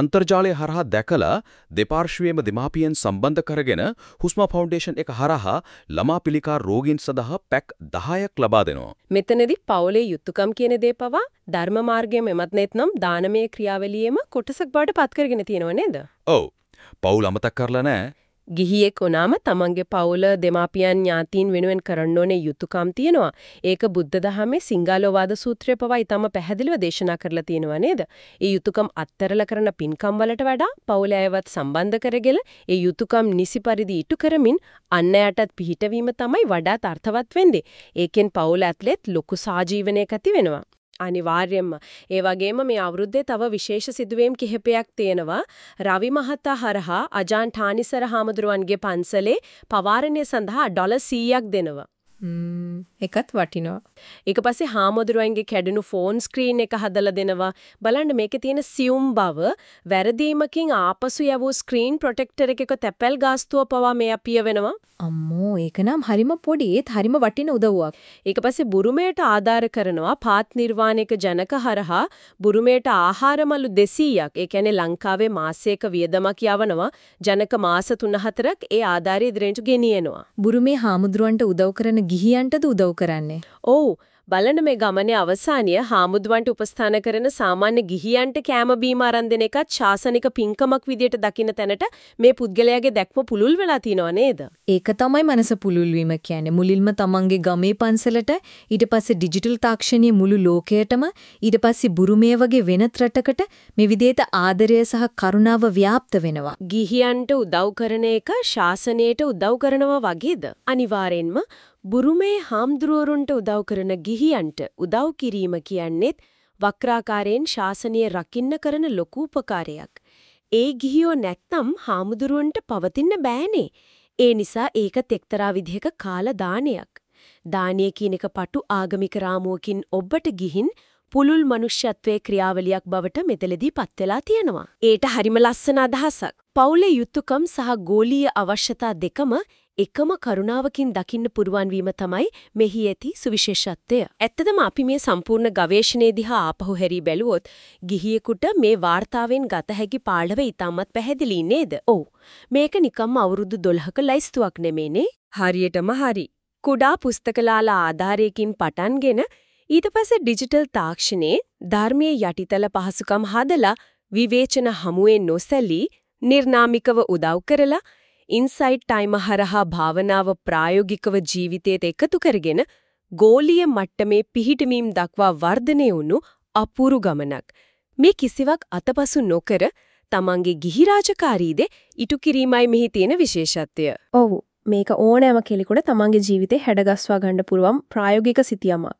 අන්තර්ජාලය හරහා දැකලා දෙපාර්ශ්වයේම දෙමාපියන් සම්බන්ධ කරගෙන හුස්ම ෆවුන්ඩේෂන් එක හරහා ළමා පිළිකා රෝගීන් සඳහා පැක් 10ක් ලබා දෙනවා. මෙතනදී පවුලේ යුතුයකම් කියන දේ පවා ධර්ම මාර්ගයෙන් එමත් නැත්නම් දානමය ක්‍රියාවලියේම කොටසක් බවට පත් කරගෙන තියෙනව නේද? ඔව්. පවුල් අමතක කරලා නැහැ. ගිහියෙක් වුණාම තමන්ගේ පවුල දෙමාපියන් ඥාතීන් වෙනුවෙන් කරන්න ඕනේ යුතුයකම් තියෙනවා. ඒක බුද්ධ දහමේ සිංගාලෝවාද සූත්‍රය පවා ඊටම පැහැදිලිව දේශනා කරලා තියෙනවා නේද? ඒ යුතුයකම් අත්තරලා කරන පින්කම් වලට වඩා පවුල අයවත් සම්බන්ධ කරගෙන ඒ යුතුයකම් නිසි පරිදි ඉටු කරමින් අන් අයටත් පිහිටවීම තමයි වඩාත් අර්ථවත් වෙන්නේ. ඒකෙන් පවුල ඇතුළෙත් ලොකු සාජීවනයක් ඇති වෙනවා. අනිවාර්යයෙන්ම ඒ වගේම මේ අවුරුද්දේ තව විශේෂ සිදුවීම් කිහිපයක් තියෙනවා රවි මහතා හරහා අජාන් ඨානිසර හාමුදුරුවන්ගේ පන්සලේ පවාරණය සඳහා ඩොලර් 100ක් දෙනවා එකත් වටිනවා. ඊට පස්සේ හාමුදුරුවන්ගේ කැඩුණු ෆෝන් ස්ක්‍රීන් එක හදලා දෙනවා. බලන්න මේකේ තියෙන සියුම් බව වැරදීමකින් ආපසු යවූ ස්ක්‍රීන් ප්‍රොටෙක්ටර් එකක තැපැල් ගාස්තුව පවා මේ අපිය වෙනවා. අම්මෝ ඒක නම් හරිම පොඩි ඒත් හරිම වටින උදව්වක්. ඊට පස්සේ බුරුමයට ආධාර කරනවා පාත් නිර්වාණයක ජනක හරහා බුරුමයට ආහාරමලු 200ක්. ඒ කියන්නේ ලංකාවේ මාසයක වියදමක් යවනවා. ජනක මාස 3-4ක් ඒ ආධාරය ඉදිරියට ගෙනියනවා. බුරුමේ හාමුදුරුවන්ට උදව් කරන ගිහියන්ටද උදව් කරන්නේ. ඔව් බලන්න මේ ගමනේ අවසානිය හාමුදුරුවන්ට උපස්ථාන කරන සාමාන්‍ය ගිහියන්ට කෑම බීම අරන් දෙන එකත් ශාසනික පින්කමක් විදියට දකින්න තැනට මේ පුද්ගලයාගේ දැක්ම පුළුල් වෙලා තියෙනව නේද? ඒක තමයි මනස පුළුල් වීම කියන්නේ. මුලින්ම තමන්ගේ ගමේ පන්සලට ඊට පස්සේ ඩිජිටල් තාක්ෂණයේ මුළු ලෝකයටම ඊට පස්සේ බුරුමේ වගේ වෙනත් රටකට මේ විදිහට ආදරය සහ කරුණාව ව්‍යාප්ත වෙනවා. ගිහියන්ට උදව් කරන එක ශාසනයට උදව් කරනවා වගේද? අනිවාර්යෙන්ම බුරුමේ හාම්දුරුවරුන්ට උදව් කරන ගිහියන්ට උදව් කිරීම කියන්නේත් වක්‍රාකාරයෙන් ශාසනය රකින්න කරන ලොකු උපකාරයක්. ඒ ගිහියෝ නැත්තම් හාමුදුරුවන්ට පවතින්න බෑනේ. ඒ නිසා ඒකත් එක්තරා විදිහක කාලදානයක්. දානීය කියන එක පටු ආගමික රාමුවකින් ඔබට ගිහින් පුලුල් මනුෂ්‍යත්වයේ ක්‍රියාවලියක් බවට මෙතලදී පත් වෙලා තියෙනවා. ඒට හරිම ලස්සන අදහසක්. පවුලේ යුතුයකම් සහ ගෝලීය අවශ්‍යතා දෙකම එකම කරුණාවකින් දකින්න පුරුවන් වීම තමයි මෙහි ඇති සුවිශේෂත්වය. ඇත්තදම අපි මේ සම්පූර්ණ ගවේෂණයේ දිහා ආපහු හැරී බැලුවොත් ගිහියෙකුට මේ වාර්තාවෙන් ගත හැකි පාඩව ඉතාමත් පැහැදිලි නේද? ඔව්. මේක නිකම්ම අවුරුදු 12ක ලයිස්තුවක් නෙමේනේ. හරියටම හරි. කුඩා පුස්තකලාලා ආධාරයකින් පටන්ගෙන ඊට පස්සේ ඩිජිටල් තාක්ෂණයේ ධර්මයේ යටිතල පහසුකම් හදලා විවේචන හමුවේ නොසැලී නිර්නාමිකව උදව් කරලා ඉන්සයිට් ටයිම හරහා භාවනාව ප්‍රායෝගිකව ජීවිතයට එකතු කරගෙන ගෝලීය මට්ටමේ පිහිටමීම් දක්වා වර්ධනය වුණු අපූරු ගමනක්. මේ කිසිවක් අතපසු නොකර තමන්ගේ ගිහි රාජකාරීද ඉටු කිරීමයි මෙහි තියෙන විශේෂත්වය. ඔව් මේක ඕනෑම කෙනෙකුට තමන්ගේ ජීවිතේ හැඩගස්වා ගන්න පුළුවන් ප්‍රායෝගික සිතියමක්.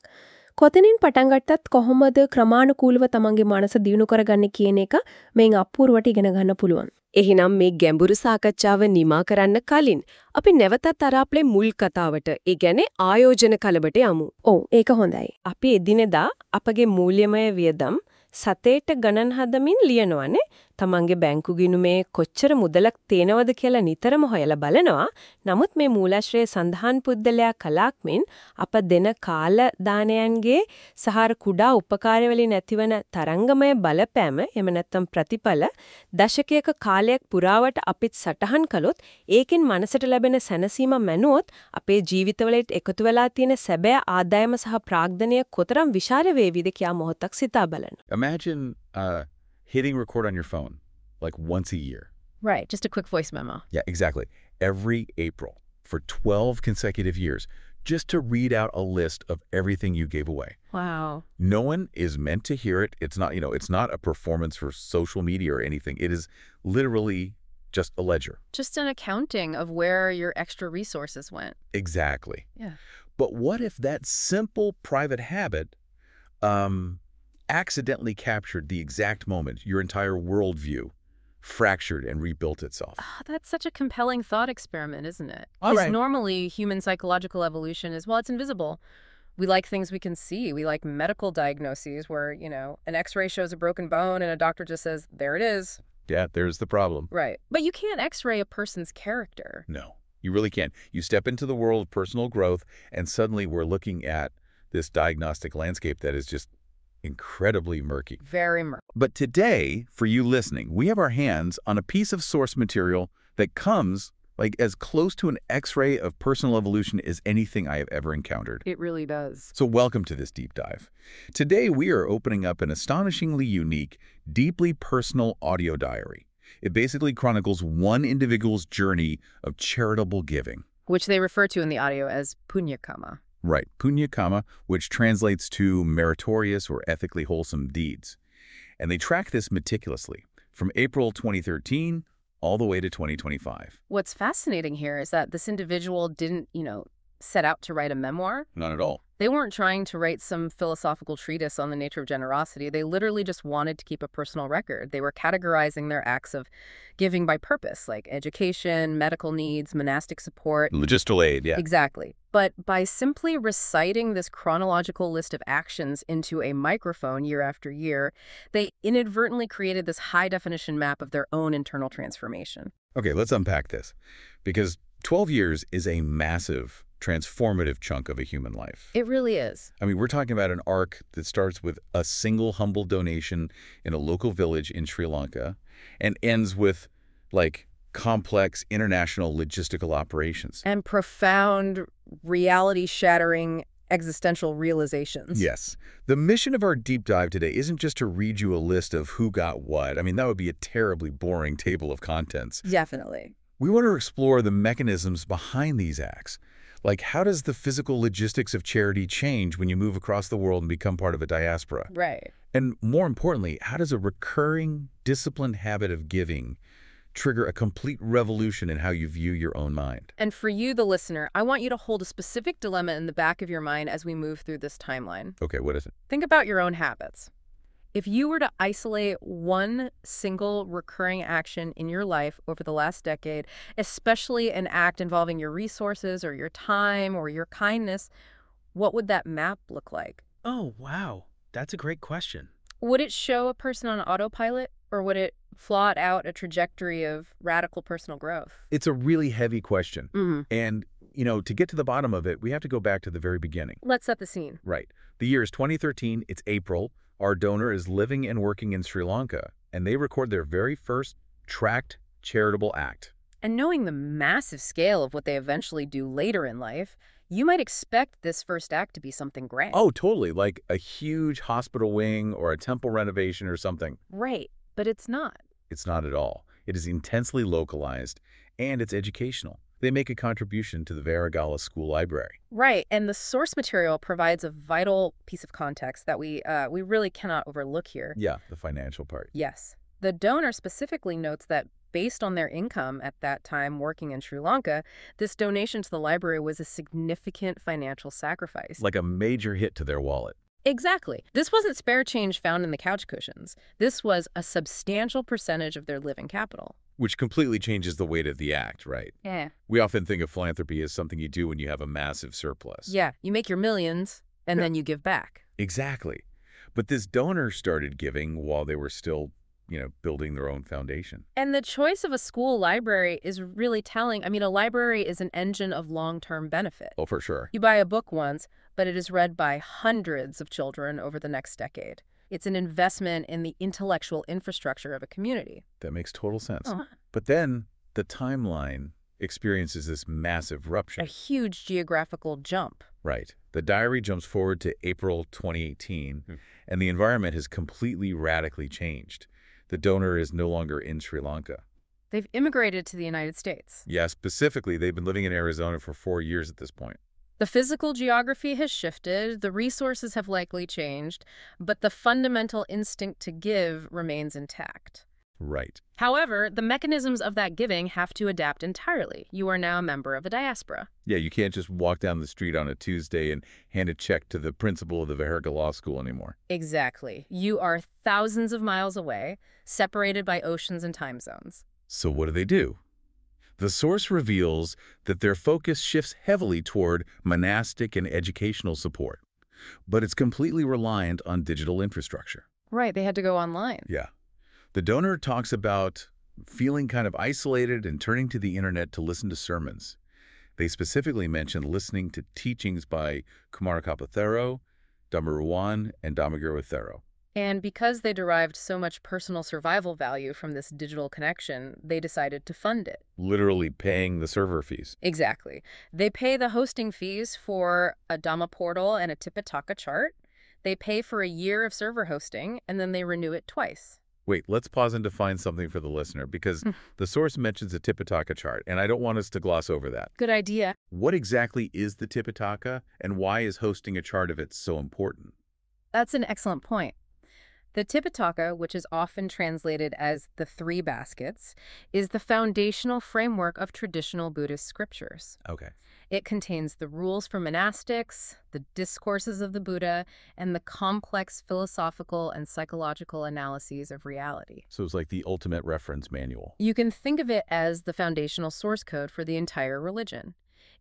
කොතනින් පටන් ගත්තත් කොහොමද ක්‍රමානුකූලව තමන්ගේ මනස දියුණු කරගන්නේ කියන එක මෙන් අපූර්වට ඉගෙන ගන්න පුළුවන්. එහෙනම් මේ ගැඹුරු සාකච්ඡාව නිමා කරන්න කලින් අපි නැවතත් අර අපේ මුල් කතාවට, ඒ කියන්නේ ආයෝජන කලබට යමු. ඔව්, ඒක හොඳයි. අපි එදිනෙදා අපගේ මූල්‍යමය වියදම් සතේට ගණන් හදමින් ලියනවානේ. තමන්ගේ බැංකු ගිණුමේ කොච්චර මුදලක් තියෙනවද කියලා නිතරම හොයලා බලනවා. නමුත් මේ මූලාශ්‍රයේ සඳහන් පුද්දලයා කලාක්මින් අප දෙන කාල දානයන්ගේ සහාර කුඩා උපකාරවලින් ඇතිවන තරංගමය බලපෑම එම නැත්තම් ප්‍රතිඵල දශකයක කාලයක් පුරාවට අපිත් සටහන් කළොත් ඒකෙන් මනසට ලැබෙන සැනසීම මැනුවොත් අපේ ජීවිතවලට එකතු වෙලා තියෙන සැබෑ ආදායම සහ ප්‍රාග්ධනය කොතරම් විශාල වේවිද කියා මොහොතක් සිතා බලන්න. Imagine uh, hitting record on your phone like once a year. Right, just a quick voice memo. Yeah, exactly. Every April for 12 consecutive years just to read out a list of everything you gave away. Wow. No one is meant to hear it. It's not, you know, it's not a performance for social media or anything. It is literally just a ledger. Just an accounting of where your extra resources went. Exactly. Yeah. But what if that simple private habit um, accidentally captured the exact moment your entire worldview fractured and rebuilt itself? Oh, that's such a compelling thought experiment, isn't it? All Because right. normally human psychological evolution is, well, it's invisible. We like things we can see. We like medical diagnoses where, you know, an x-ray shows a broken bone and a doctor just says, there it is. Yeah, there's the problem. Right. But you can't x-ray a person's character. No, you really can't. You step into the world of personal growth, and suddenly we're looking at this diagnostic landscape that is just incredibly murky. Very murky. But today, for you listening, we have our hands on a piece of source material that comes like as close to an x-ray of personal evolution as anything I have ever encountered. It really does. So welcome to this deep dive. Today we are opening up an astonishingly unique, deeply personal audio diary. It basically chronicles one individual's journey of charitable giving. Which they refer to in the audio as punyakama. Right, punya kama, which translates to meritorious or ethically wholesome deeds. And they track this meticulously from April 2013 all the way to 2025. What's fascinating here is that this individual didn't, you know, set out to write a memoir. Not at all. They weren't trying to write some philosophical treatise on the nature of generosity. They literally just wanted to keep a personal record. They were categorizing their acts of giving by purpose, like education, medical needs, monastic support. Logistical aid, yeah. Exactly. But by simply reciting this chronological list of actions into a microphone year after year, they inadvertently created this high definition map of their own internal transformation. Okay, let's unpack this. Because 12 years is a massive, transformative chunk of a human life. It really is. I mean, we're talking about an arc that starts with a single humble donation in a local village in Sri Lanka and ends with, like, complex international logistical operations. And profound, reality shattering existential realizations. Yes. The mission of our deep dive today isn't just to read you a list of who got what. I mean, that would be a terribly boring table of contents. Definitely. We want to explore the mechanisms behind these acts. Like, how does the physical logistics of charity change when you move across the world and become part of a diaspora? Right. And more importantly, how does a recurring, disciplined habit of giving trigger a complete revolution in how you view your own mind? And for you, the listener, I want you to hold a specific dilemma in the back of your mind as we move through this timeline. Okay, what is it? Think about your own habits. If you were to isolate one single recurring action in your life over the last decade, especially an act involving your resources or your time or your kindness, what would that map look like? Oh, wow. That's a great question. Would it show a person on autopilot or would it plot out a trajectory of radical personal growth? It's a really heavy question. Mhm. And, you know, to get to the bottom of it, we have to go back to the very beginning. Let's set the scene. Right. The year is 2013. It's April. Our donor is living and working in Sri Lanka, and they record their very first tracked charitable act. And knowing the massive scale of what they eventually do later in life, you might expect this first act to be something grand. Oh, totally. Like a huge hospital wing or a temple renovation or something. Right, but it's not. It's not at all. It is intensely localized, and it's educational. They make a contribution to the Varagala School Library. Right, and the source material provides a vital piece of context that we uh, we really cannot overlook here. Yeah, the financial part. Yes. The donor specifically notes that based on their income at that time working in Sri Lanka, this donation to the library was a significant financial sacrifice. Like a major hit to their wallet. Exactly. This wasn't spare change found in the couch cushions. This was a substantial percentage of their living capital. Which completely changes the weight of the act, right? Yeah. We often think of philanthropy as something you do when you have a massive surplus. Yeah, you make your millions and then you give back. Exactly. But this donor started giving while they were still, you know, building their own foundation. And the choice of a school library is really telling. I mean, a library is an engine of long-term benefit. Oh, for sure. You buy a book once, but it is read by hundreds of children over the next decade. It's an investment in the intellectual infrastructure of a community. That makes total sense. Oh. But then the timeline experiences this massive rupture. A huge geographical jump. Right. The diary jumps forward to April 2018, Hmm. and the environment has completely radically changed. The donor is no longer in Sri Lanka. They've immigrated to the United States. Yeah, specifically, they've been living in Arizona for four years at this point. The physical geography has shifted, the resources have likely changed, but the fundamental instinct to give remains intact. Right. However, the mechanisms of that giving have to adapt entirely. You are now a member of a diaspora. Yeah, you can't just walk down the street on a Tuesday and hand a check to the principal of the Veheragala School anymore. Exactly. You are thousands of miles away, separated by oceans and time zones. So what do they do? The source reveals that their focus shifts heavily toward monastic and educational support, but it's completely reliant on digital infrastructure. Right, they had to go online. Yeah. The donor talks about feeling kind of isolated and turning to the internet to listen to sermons. They specifically mention listening to teachings by Kumara Kapathero, Dhammaruwan, and Damaguru Thero. And because they derived so much personal survival value from this digital connection, they decided to fund it. literally paying the server fees. Exactly. They pay the hosting fees for a Dhamma portal and a Tipitaka chart. They pay for a year of server hosting, and then they renew it twice. Wait, let's pause and define something for the listener because hmm. the source mentions a Tipitaka chart, and I don't want us to gloss over that. Good idea. What exactly is the Tipitaka, and why is hosting a chart of it so important? That's an excellent point. The Tipitaka, which is often translated as the three baskets, is the foundational framework of traditional Buddhist scriptures. Okay. It contains the rules for monastics, the discourses of the Buddha, and the complex philosophical and psychological analyses of reality. So it's like the ultimate reference manual. You can think of it as the foundational source code for the entire religion.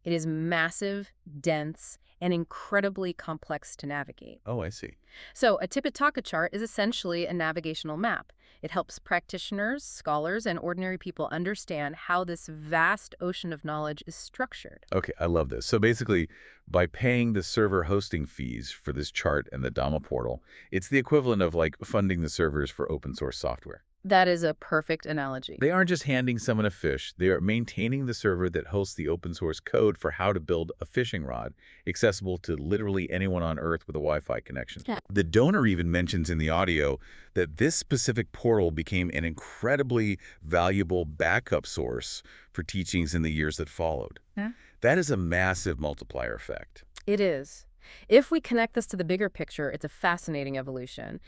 It is massive, dense, and incredibly complex to navigate. Oh, I see. So, a Tipitaka chart is essentially a navigational map. It helps practitioners, scholars, and ordinary people understand how this vast ocean of knowledge is structured. Okay, I love this. So basically, by paying the server hosting fees for this chart and the Dhamma portal, it's the equivalent of like funding the servers for open source software. That is a perfect analogy. They aren't just handing someone a fish, they are maintaining the server that hosts the open source code for how to build a fishing rod, accessible to literally anyone on Earth with a Wi Fi connection. Yeah. The donor even mentions in the audio that this specific portal became an incredibly valuable backup source for teachings in the years that followed. Yeah. That is a massive multiplier effect. It is. If we connect this to the bigger picture, it's a fascinating evolution.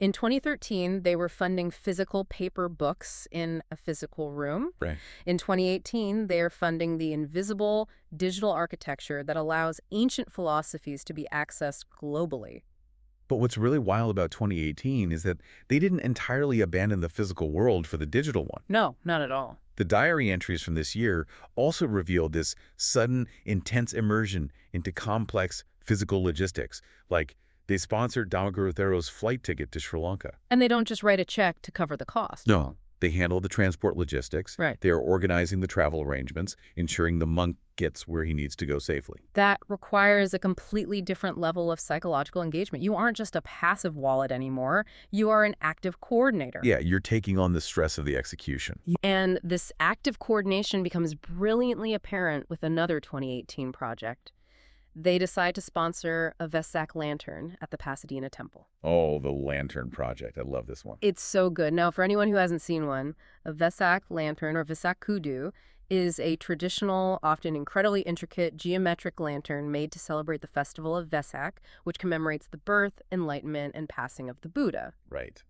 In 2013, they were funding physical paper books in a physical room. Right. In 2018, they are funding the invisible digital architecture that allows ancient philosophies to be accessed globally. But what's really wild about 2018 is that they didn't entirely abandon the physical world for the digital one. No, not at all. The diary entries from this year also revealed this sudden, intense immersion into complex physical logistics, like they sponsored Damaguru flight ticket to Sri Lanka. And they don't just write a check to cover the cost. No. They handle the transport logistics. Right. They are organizing the travel arrangements, ensuring the monk gets where he needs to go safely. That requires a completely different level of psychological engagement. You aren't just a passive wallet anymore. You are an active coordinator. Yeah, you're taking on the stress of the execution. And this active coordination becomes brilliantly apparent with another 2018 project. They decide to sponsor a Vesak lantern at the Pasadena Temple. Oh, the Lantern Project. I love this one. It's so good. Now, for anyone who hasn't seen one, a Vesak lantern or Vesak kudu is a traditional, often incredibly intricate geometric lantern made to celebrate the festival of Vesak, which commemorates the birth, enlightenment, and passing of the Buddha. Right.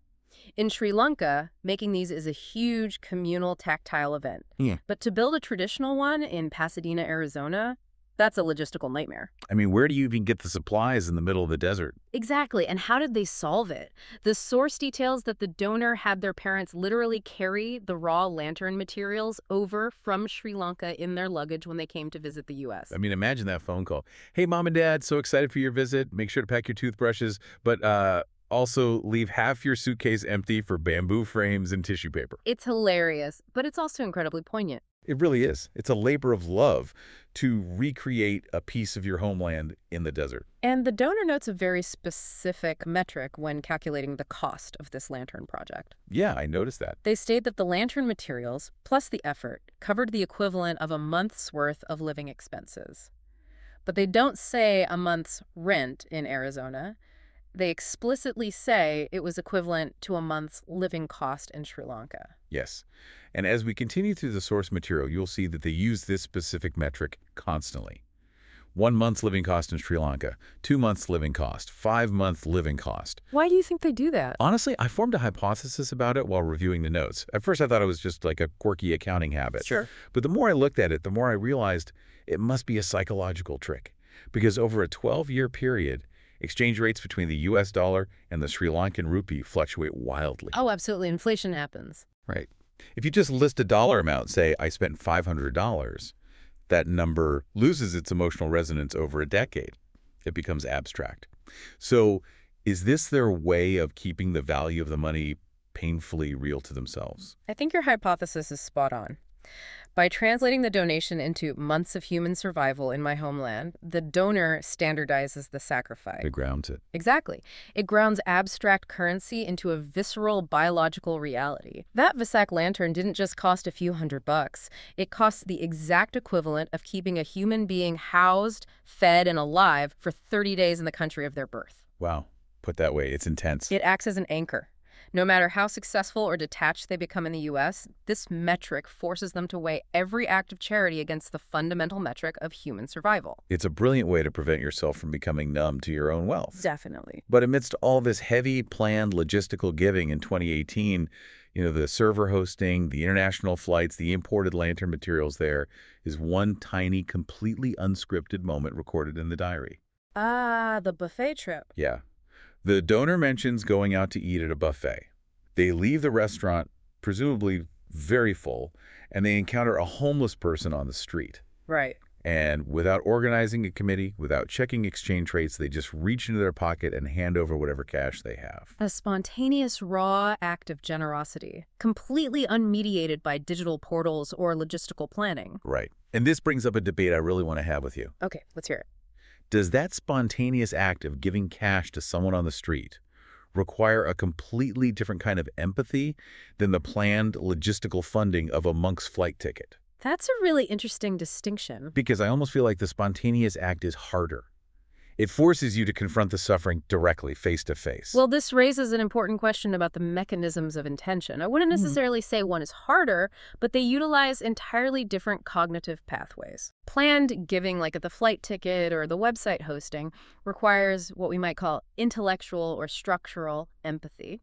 In Sri Lanka, making these is a huge communal tactile event. Yeah. But to build a traditional one in Pasadena, Arizona, that's a logistical nightmare. I mean, where do you even get the supplies in the middle of the desert? Exactly. And how did they solve it? The source details that the donor had their parents literally carry the raw lantern materials over from Sri Lanka in their luggage when they came to visit the U.S. I mean, imagine that phone call. Hey, mom and dad, so excited for your visit. Make sure to pack your toothbrushes, but uh, also leave half your suitcase empty for bamboo frames and tissue paper. It's hilarious, but it's also incredibly poignant. It really is. It's a labor of love to recreate a piece of your homeland in the desert. And the donor notes a very specific metric when calculating the cost of this lantern project. Yeah, I noticed that. They state that the lantern materials, plus the effort, covered the equivalent of a month's worth of living expenses. But they don't say a month's rent in Arizona. They explicitly say it was equivalent to a month's living cost in Sri Lanka. Yes. And as we continue through the source material, you'll see that they use this specific metric constantly. One month's living cost in Sri Lanka, two months living cost, five month living cost. Why do you think they do that? Honestly, I formed a hypothesis about it while reviewing the notes. At first, I thought it was just like a quirky accounting habit. Sure. But the more I looked at it, the more I realized it must be a psychological trick. Because over a 12 year period, exchange rates between the US dollar and the Sri Lankan rupee fluctuate wildly. Oh, absolutely. Inflation happens. Right. If you just list a dollar amount, say, I spent $500, that number loses its emotional resonance over a decade. It becomes abstract. So is this their way of keeping the value of the money painfully real to themselves? I think your hypothesis is spot on. By translating the donation into months of human survival in my homeland, the donor standardizes the sacrifice. It grounds it. Exactly. It grounds abstract currency into a visceral biological reality. That Vesak lantern didn't just cost a few hundred bucks. It costs the exact equivalent of keeping a human being housed, fed, and alive for 30 days in the country of their birth. Wow. Put that way, it's intense. It acts as an anchor. No matter how successful or detached they become in the U.S., this metric forces them to weigh every act of charity against the fundamental metric of human survival. It's a brilliant way to prevent yourself from becoming numb to your own wealth. Definitely. But amidst all this heavy planned logistical giving in 2018, you know, the server hosting, the international flights, the imported lantern materials there is one tiny, completely unscripted moment recorded in the diary. Ah, the buffet trip. Yeah. The donor mentions going out to eat at a buffet. They leave the restaurant, presumably very full, and they encounter a homeless person on the street. Right. And without organizing a committee, without checking exchange rates, they just reach into their pocket and hand over whatever cash they have. A spontaneous, raw act of generosity, completely unmediated by digital portals or logistical planning. Right. And this brings up a debate I really want to have with you. Okay, let's hear it. Does that spontaneous act of giving cash to someone on the street require a completely different kind of empathy than the planned logistical funding of a monk's flight ticket? That's a really interesting distinction. Because I almost feel like the spontaneous act is harder. It forces you to confront the suffering directly, face to face. Well, this raises an important question about the mechanisms of intention. I wouldn't mm-hmm. necessarily say one is harder, but they utilize entirely different cognitive pathways. Planned giving, like at the flight ticket or the website hosting, requires what we might call intellectual or structural empathy.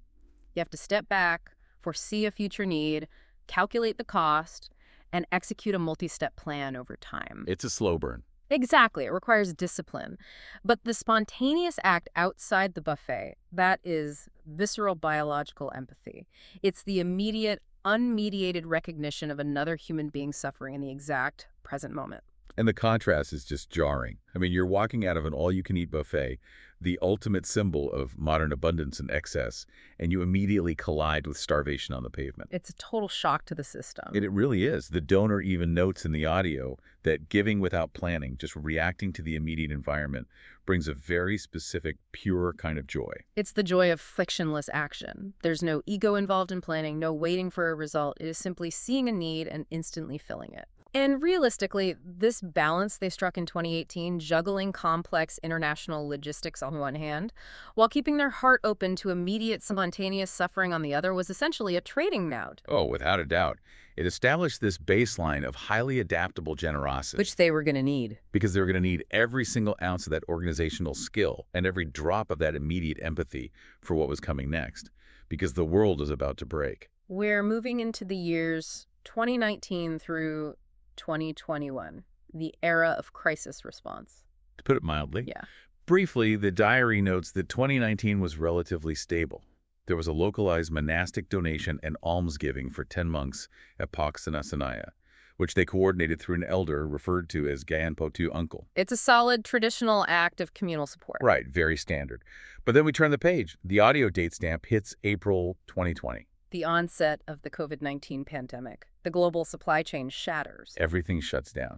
You have to step back, foresee a future need, calculate the cost, and execute a multi step plan over time. It's a slow burn. Exactly. It requires discipline. But the spontaneous act outside the buffet, that is visceral biological empathy. It's the immediate, unmediated recognition of another human being suffering in the exact present moment. And the contrast is just jarring. I mean, you're walking out of an all-you-can-eat buffet, the ultimate symbol of modern abundance and excess, and you immediately collide with starvation on the pavement. It's a total shock to the system. And it really is. The donor even notes in the audio that giving without planning, just reacting to the immediate environment, brings a very specific, pure kind of joy. It's the joy of frictionless action. There's no ego involved in planning, no waiting for a result. It is simply seeing a need and instantly filling it. And realistically, this balance they struck in 2018, juggling complex international logistics on one hand, while keeping their heart open to immediate spontaneous suffering on the other, was essentially a trading note. Oh, without a doubt. It established this baseline of highly adaptable generosity. Which they were going to need. Because they were going to need every single ounce of that organizational skill and every drop of that immediate empathy for what was coming next. Because the world is about to break. We're moving into the years 2019 through 2021, the era of crisis response. To put it mildly. Yeah. Briefly, the diary notes that 2019 was relatively stable. There was a localized monastic donation and almsgiving for 10 monks at Paksanassanaya, which they coordinated through an elder referred to as Gayanpotu uncle. It's a solid traditional act of communal support. Right, very standard. But then we turn the page. The audio date stamp hits April 2020. The onset of the COVID-19 pandemic. The global supply chain shatters. Everything shuts down.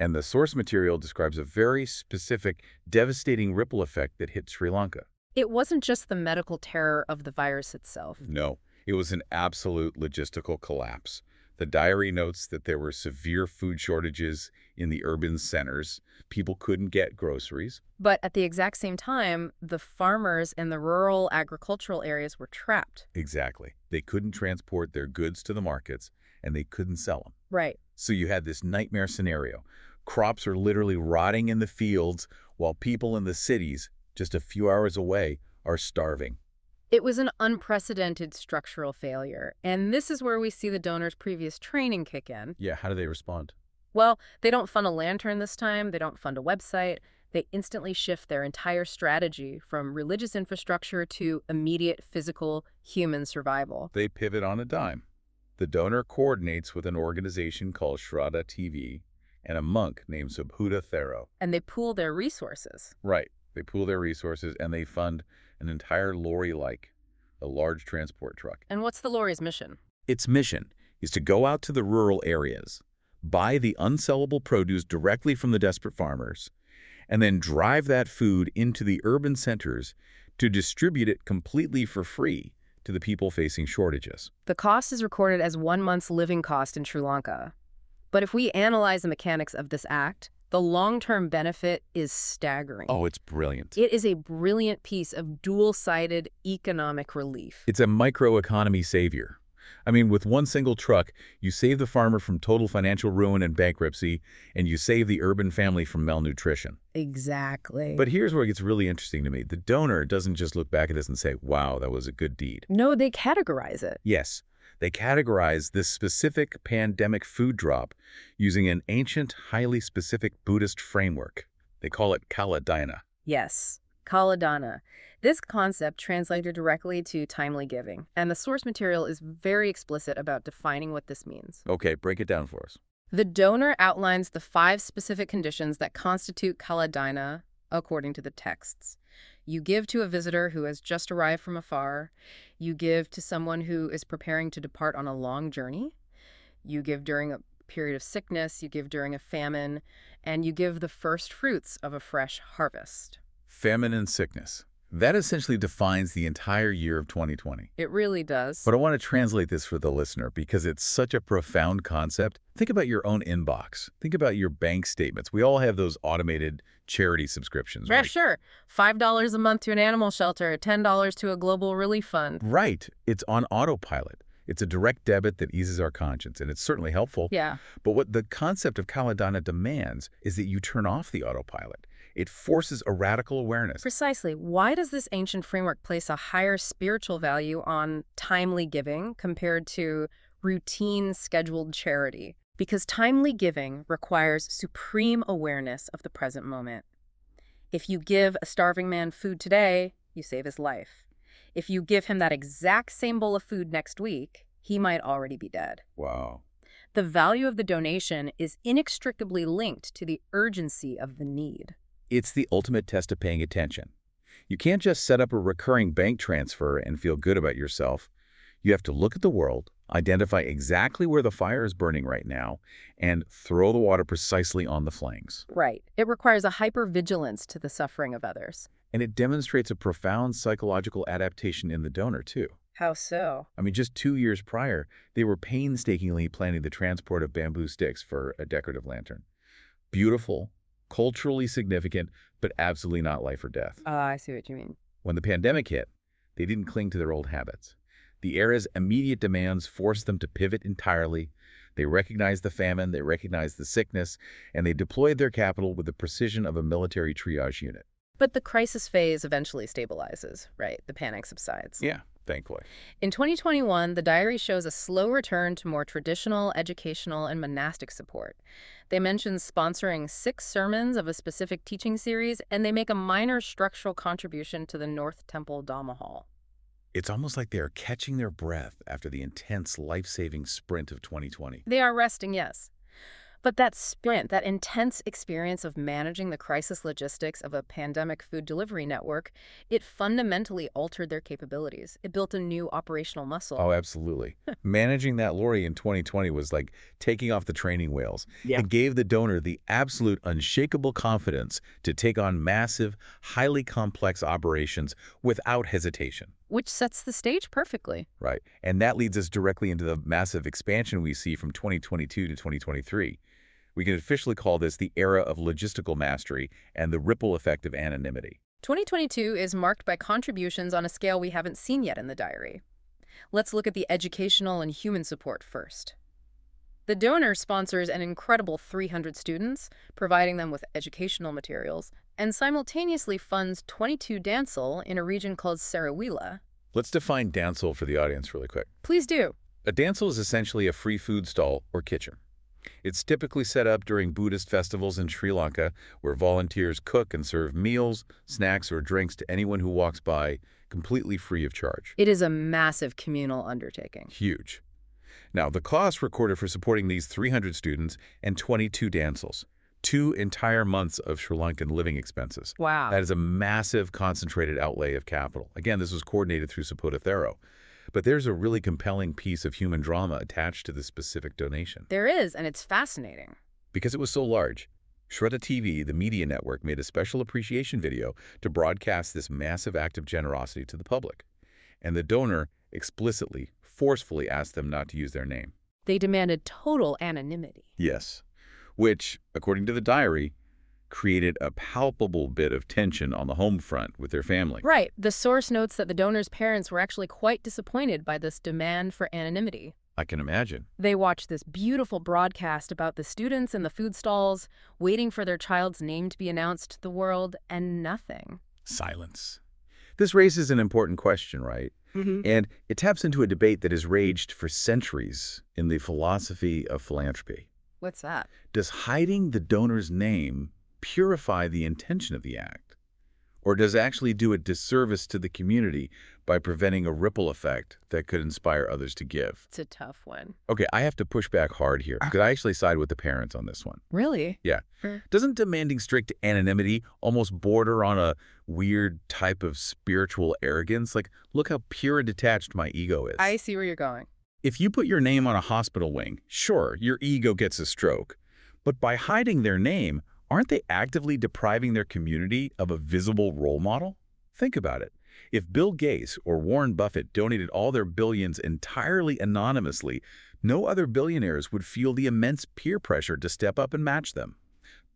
And the source material describes a very specific, devastating ripple effect that hit Sri Lanka. It wasn't just the medical terror of the virus itself. No, it was an absolute logistical collapse. The diary notes that there were severe food shortages in the urban centers. People couldn't get groceries. But at the exact same time, the farmers in the rural agricultural areas were trapped. Exactly. They couldn't transport their goods to the markets, and they couldn't sell them. Right. So you had this nightmare scenario. Crops are literally rotting in the fields, while people in the cities, just a few hours away, are starving. It was an unprecedented structural failure, and this is where we see the donor's previous training kick in. Yeah, how do they respond? Well, they don't fund a lantern this time, they don't fund a website. They instantly shift their entire strategy from religious infrastructure to immediate physical human survival. They pivot on a dime. The donor coordinates with an organization called Shraddha TV and a monk named Subhuda Thero. And they pool their resources. Right. They pool their resources and they fund an entire lorry-like, a large transport truck. And what's the lorry's mission? Its mission is to go out to the rural areas, buy the unsellable produce directly from the desperate farmers, and then drive that food into the urban centers to distribute it completely for free to the people facing shortages. The cost is recorded as one month's living cost in Sri Lanka. But if we analyze the mechanics of this act, the long-term benefit is staggering. Oh, it's brilliant. It is a brilliant piece of dual-sided economic relief. It's a microeconomy savior. I mean, with one single truck, you save the farmer from total financial ruin and bankruptcy, and you save the urban family from malnutrition. Exactly. But here's where it gets really interesting to me. The donor doesn't just look back at this and say, wow, that was a good deed. No, they categorize it. Yes, they categorize this specific pandemic food drop using an ancient, highly specific Buddhist framework. They call it Kaladana. Yes, Kaladana. This concept translated directly to timely giving, and the source material is very explicit about defining what this means. Okay, break it down for us. The donor outlines the five specific conditions that constitute Kaladana according to the texts. You give to a visitor who has just arrived from afar. You give to someone who is preparing to depart on a long journey. You give during a period of sickness. You give during a famine. And you give the first fruits of a fresh harvest. Famine and sickness. That essentially defines the entire year of 2020. It really does. But I want to translate this for the listener because it's such a profound concept. Think about your own inbox. Think about your bank statements. We all have those automated charity subscriptions, right? sure. $5 a month to an animal shelter, $10 to a global relief fund. Right. It's on autopilot. It's a direct debit that eases our conscience, and it's certainly helpful. Yeah. But what the concept of Kaladana demands is that you turn off the autopilot. It forces a radical awareness. Precisely. Why does this ancient framework place a higher spiritual value on timely giving compared to routine scheduled charity? Because timely giving requires supreme awareness of the present moment. If you give a starving man food today, you save his life. If you give him that exact same bowl of food next week, he might already be dead. Wow. The value of the donation is inextricably linked to the urgency of the need. It's the ultimate test of paying attention. You can't just set up a recurring bank transfer and feel good about yourself. You have to look at the world, identify exactly where the fire is burning right now, and throw the water precisely on the flames. Right. It requires a hypervigilance to the suffering of others. And it demonstrates a profound psychological adaptation in the donor, too. How so? I mean, just two years prior, they were painstakingly planning the transport of bamboo sticks for a decorative lantern. Beautiful, culturally significant, but absolutely not life or death. Ah, I see what you mean. When the pandemic hit, they didn't cling to their old habits. The era's immediate demands forced them to pivot entirely. They recognized the famine, they recognized the sickness, and they deployed their capital with the precision of a military triage unit. But the crisis phase eventually stabilizes, right? The panic subsides. Yeah, thankfully. In 2021, the diary shows a slow return to more traditional educational and monastic support. They mention sponsoring six sermons of a specific teaching series, and they make a minor structural contribution to the North Temple Dhamma Hall. It's almost like they are catching their breath after the intense, life-saving sprint of 2020. They are resting, yes. But that sprint, that intense experience of managing the crisis logistics of a pandemic food delivery network, it fundamentally altered their capabilities. It built a new operational muscle. Oh, absolutely. Managing that lorry in 2020 was like taking off the training wheels. Yeah. It gave the donor the absolute unshakable confidence to take on massive, highly complex operations without hesitation. Which sets the stage perfectly. Right. And that leads us directly into the massive expansion we see from 2022 to 2023. We can officially call this the era of logistical mastery and the ripple effect of anonymity. 2022 is marked by contributions on a scale we haven't seen yet in the diary. Let's look at the educational and human support first. The donor sponsors an incredible 300 students, providing them with educational materials, and simultaneously funds 22 dansal in a region called Sarawila. Let's define dansal for the audience really quick. Please do. A dansal is essentially a free food stall or kitchen. It's typically set up during Buddhist festivals in Sri Lanka, where volunteers cook and serve meals, snacks, or drinks to anyone who walks by, completely free of charge. It is a massive communal undertaking. Huge. Now, the cost recorded for supporting these 300 students and 22 dansals, two entire months of Sri Lankan living expenses. Wow. That is a massive concentrated outlay of capital. Again, this was coordinated through Sapota Thero. But there's a really compelling piece of human drama attached to this specific donation. There is, and it's fascinating. Because it was so large, Shraddha TV, the media network, made a special appreciation video to broadcast this massive act of generosity to the public. And the donor explicitly, forcefully asked them not to use their name. They demanded total anonymity. Yes. Which, according to the diary, created a palpable bit of tension on the home front with their family. Right. The source notes that the donor's parents were actually quite disappointed by this demand for anonymity. I can imagine. They watched this beautiful broadcast about the students in the food stalls, waiting for their child's name to be announced to the world, and nothing. Silence. This raises an important question, right? Mhm. And it taps into a debate that has raged for centuries in the philosophy of philanthropy. What's that? Does hiding the donor's name purify the intention of the act? Or does it actually do a disservice to the community by preventing a ripple effect that could inspire others to give? It's a tough one. Okay, I have to push back hard here ah. because I actually side with the parents on this one. Really? Yeah. Sure. Doesn't demanding strict anonymity almost border on a weird type of spiritual arrogance? Like, look how pure and detached my ego is. I see where you're going. If you put your name on a hospital wing, sure, your ego gets a stroke. But by hiding their name, aren't they actively depriving their community of a visible role model? Think about it. If Bill Gates or Warren Buffett donated all their billions entirely anonymously, no other billionaires would feel the immense peer pressure to step up and match them.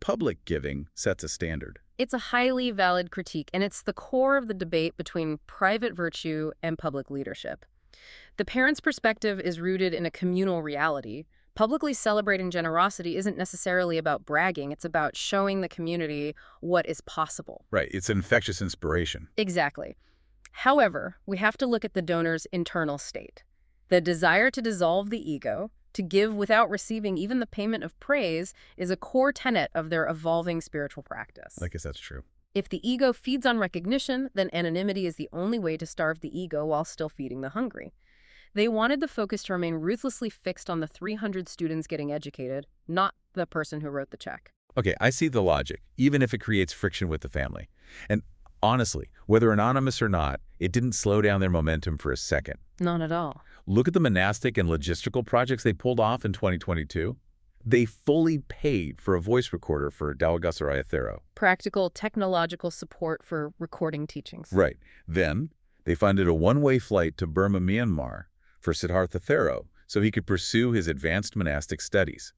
Public giving sets a standard. It's a highly valid critique, and it's the core of the debate between private virtue and public leadership. The parent's perspective is rooted in a communal reality. Publicly celebrating generosity isn't necessarily about bragging, it's about showing the community what is possible. Right, it's infectious inspiration. Exactly. However, we have to look at the donor's internal state. The desire to dissolve the ego, To give without receiving even the payment of praise is a core tenet of their evolving spiritual practice. I guess that's true. If the ego feeds on recognition, then anonymity is the only way to starve the ego while still feeding the hungry. They wanted the focus to remain ruthlessly fixed on the 300 students getting educated, not the person who wrote the check. Okay, I see the logic, even if it creates friction with the family. And honestly, whether anonymous or not, it didn't slow down their momentum for a second. Not at all. Look at the monastic and logistical projects they pulled off in 2022. They fully paid for a voice recorder for Dawagasaraya Thero. Practical technological support for recording teachings. Right. Then, they funded a one-way flight to Burma, Myanmar for Siddhartha Thero so he could pursue his advanced monastic studies.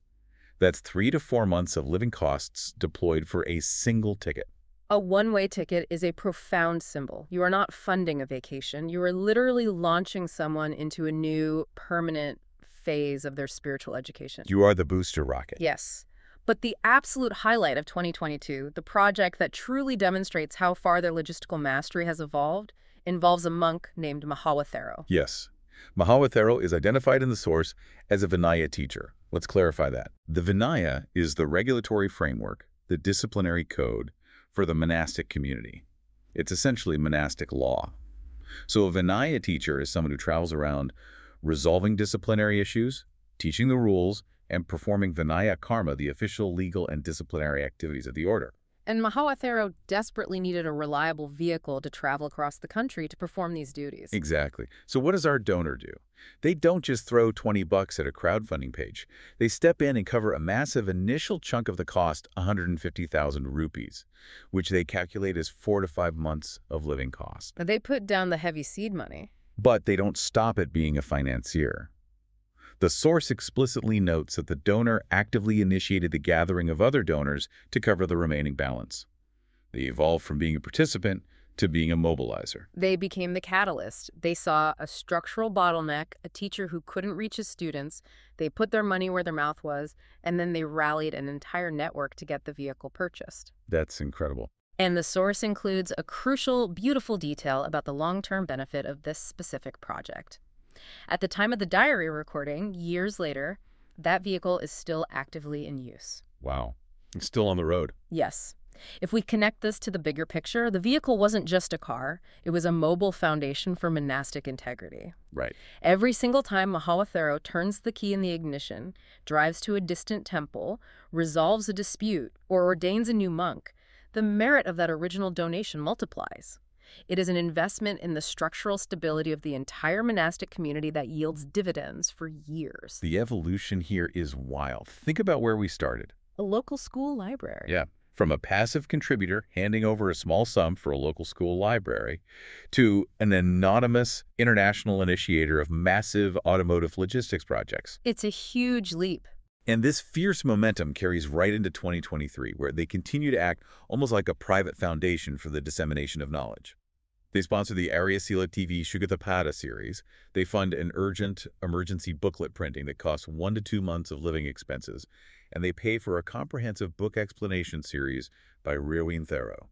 That's three to four months of living costs deployed for a single ticket. A one-way ticket is a profound symbol. You are not funding a vacation. You are literally launching someone into a new, permanent phase of their spiritual education. You are the booster rocket. Yes. But the absolute highlight of 2022, the project that truly demonstrates how far their logistical mastery has evolved, involves a monk named Mahawathero. Yes. Mahawathero is identified in the source as a Vinaya teacher. Let's clarify that. The Vinaya is the regulatory framework, the disciplinary code for the monastic community. It's essentially monastic law. So a Vinaya teacher is someone who travels around resolving disciplinary issues, teaching the rules, and performing Vinaya Karma, the official legal and disciplinary activities of the order. And Mahawathero desperately needed a reliable vehicle to travel across the country to perform these duties. Exactly. So what does our donor do? They don't just throw 20 bucks at a crowdfunding page. They step in and cover a massive initial chunk of the cost, 150,000 rupees, which they calculate as four to five months of living cost. They put down the heavy seed money. But they don't stop at being a financier. The source explicitly notes that the donor actively initiated the gathering of other donors to cover the remaining balance. They evolved from being a participant to being a mobilizer. They became the catalyst. They saw a structural bottleneck, a teacher who couldn't reach his students. They put their money where their mouth was, and then they rallied an entire network to get the vehicle purchased. That's incredible. And the source includes a crucial, beautiful detail about the long-term benefit of this specific project. At the time of the diary recording, years later, that vehicle is still actively in use. Wow. It's still on the road. Yes. If we connect this to the bigger picture, the vehicle wasn't just a car, it was a mobile foundation for monastic integrity. Right. Every single time Mahawathero turns the key in the ignition, drives to a distant temple, resolves a dispute, or ordains a new monk, the merit of that original donation multiplies. It is an investment in the structural stability of the entire monastic community that yields dividends for years. The evolution here is wild. Think about where we started. A local school library. Yeah. From a passive contributor handing over a small sum for a local school library to an anonymous international initiator of massive automotive logistics projects. It's a huge leap. And this fierce momentum carries right into 2023, where they continue to act almost like a private foundation for the dissemination of knowledge. They sponsor the Arya Sila TV Shugathapada series. They fund an urgent emergency booklet printing that costs one to two months of living expenses. And they pay for a comprehensive book explanation series by Rirwin Thero.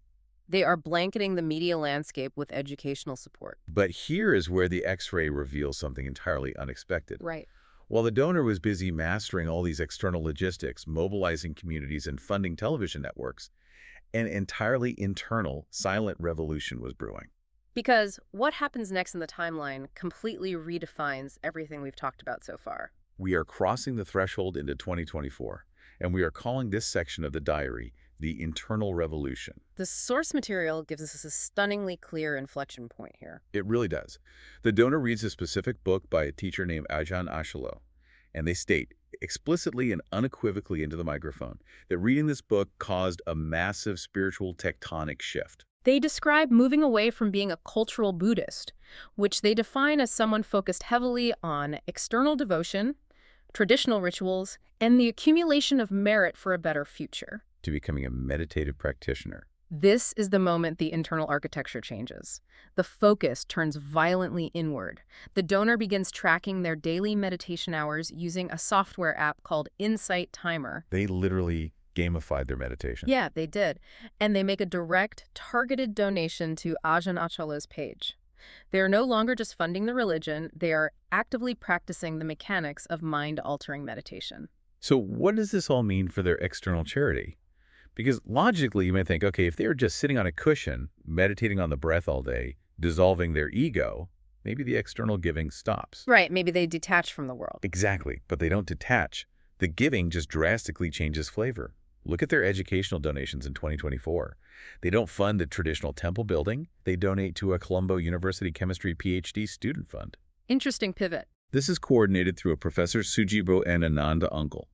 They are blanketing the media landscape with educational support. But here is where the X-ray reveals something entirely unexpected. Right. While the donor was busy mastering all these external logistics, mobilizing communities, and funding television networks, an entirely internal, silent revolution was brewing. Because what happens next in the timeline completely redefines everything we've talked about so far. We are crossing the threshold into 2024, and we are calling this section of the diary the internal revolution. The source material gives us a stunningly clear inflection point here. It really does. The donor reads a specific book by a teacher named Ajahn Achalo, and they state explicitly and unequivocally into the microphone that reading this book caused a massive spiritual tectonic shift. They describe moving away from being a cultural Buddhist, which they define as someone focused heavily on external devotion, traditional rituals, and the accumulation of merit for a better future. To becoming a meditative practitioner. This is the moment the internal architecture changes. The focus turns violently inward. The donor begins tracking their daily meditation hours using a software app called Insight Timer. They literally gamified their meditation. Yeah, they did. And they make a direct, targeted donation to Ajahn Achalo's page. They are no longer just funding the religion, they are actively practicing the mechanics of mind-altering meditation. So, what does this all mean for their external charity? Because logically, you may think, okay, if they were just sitting on a cushion, meditating on the breath all day, dissolving their ego, maybe the external giving stops. Right, maybe they detach from the world. Exactly, but they don't detach. The giving just drastically changes flavor. Look at their educational donations in 2024. They don't fund the traditional temple building. They donate to a Colombo University Chemistry PhD student fund. Interesting pivot. This is coordinated through a Professor Sujibo and Ananda uncle.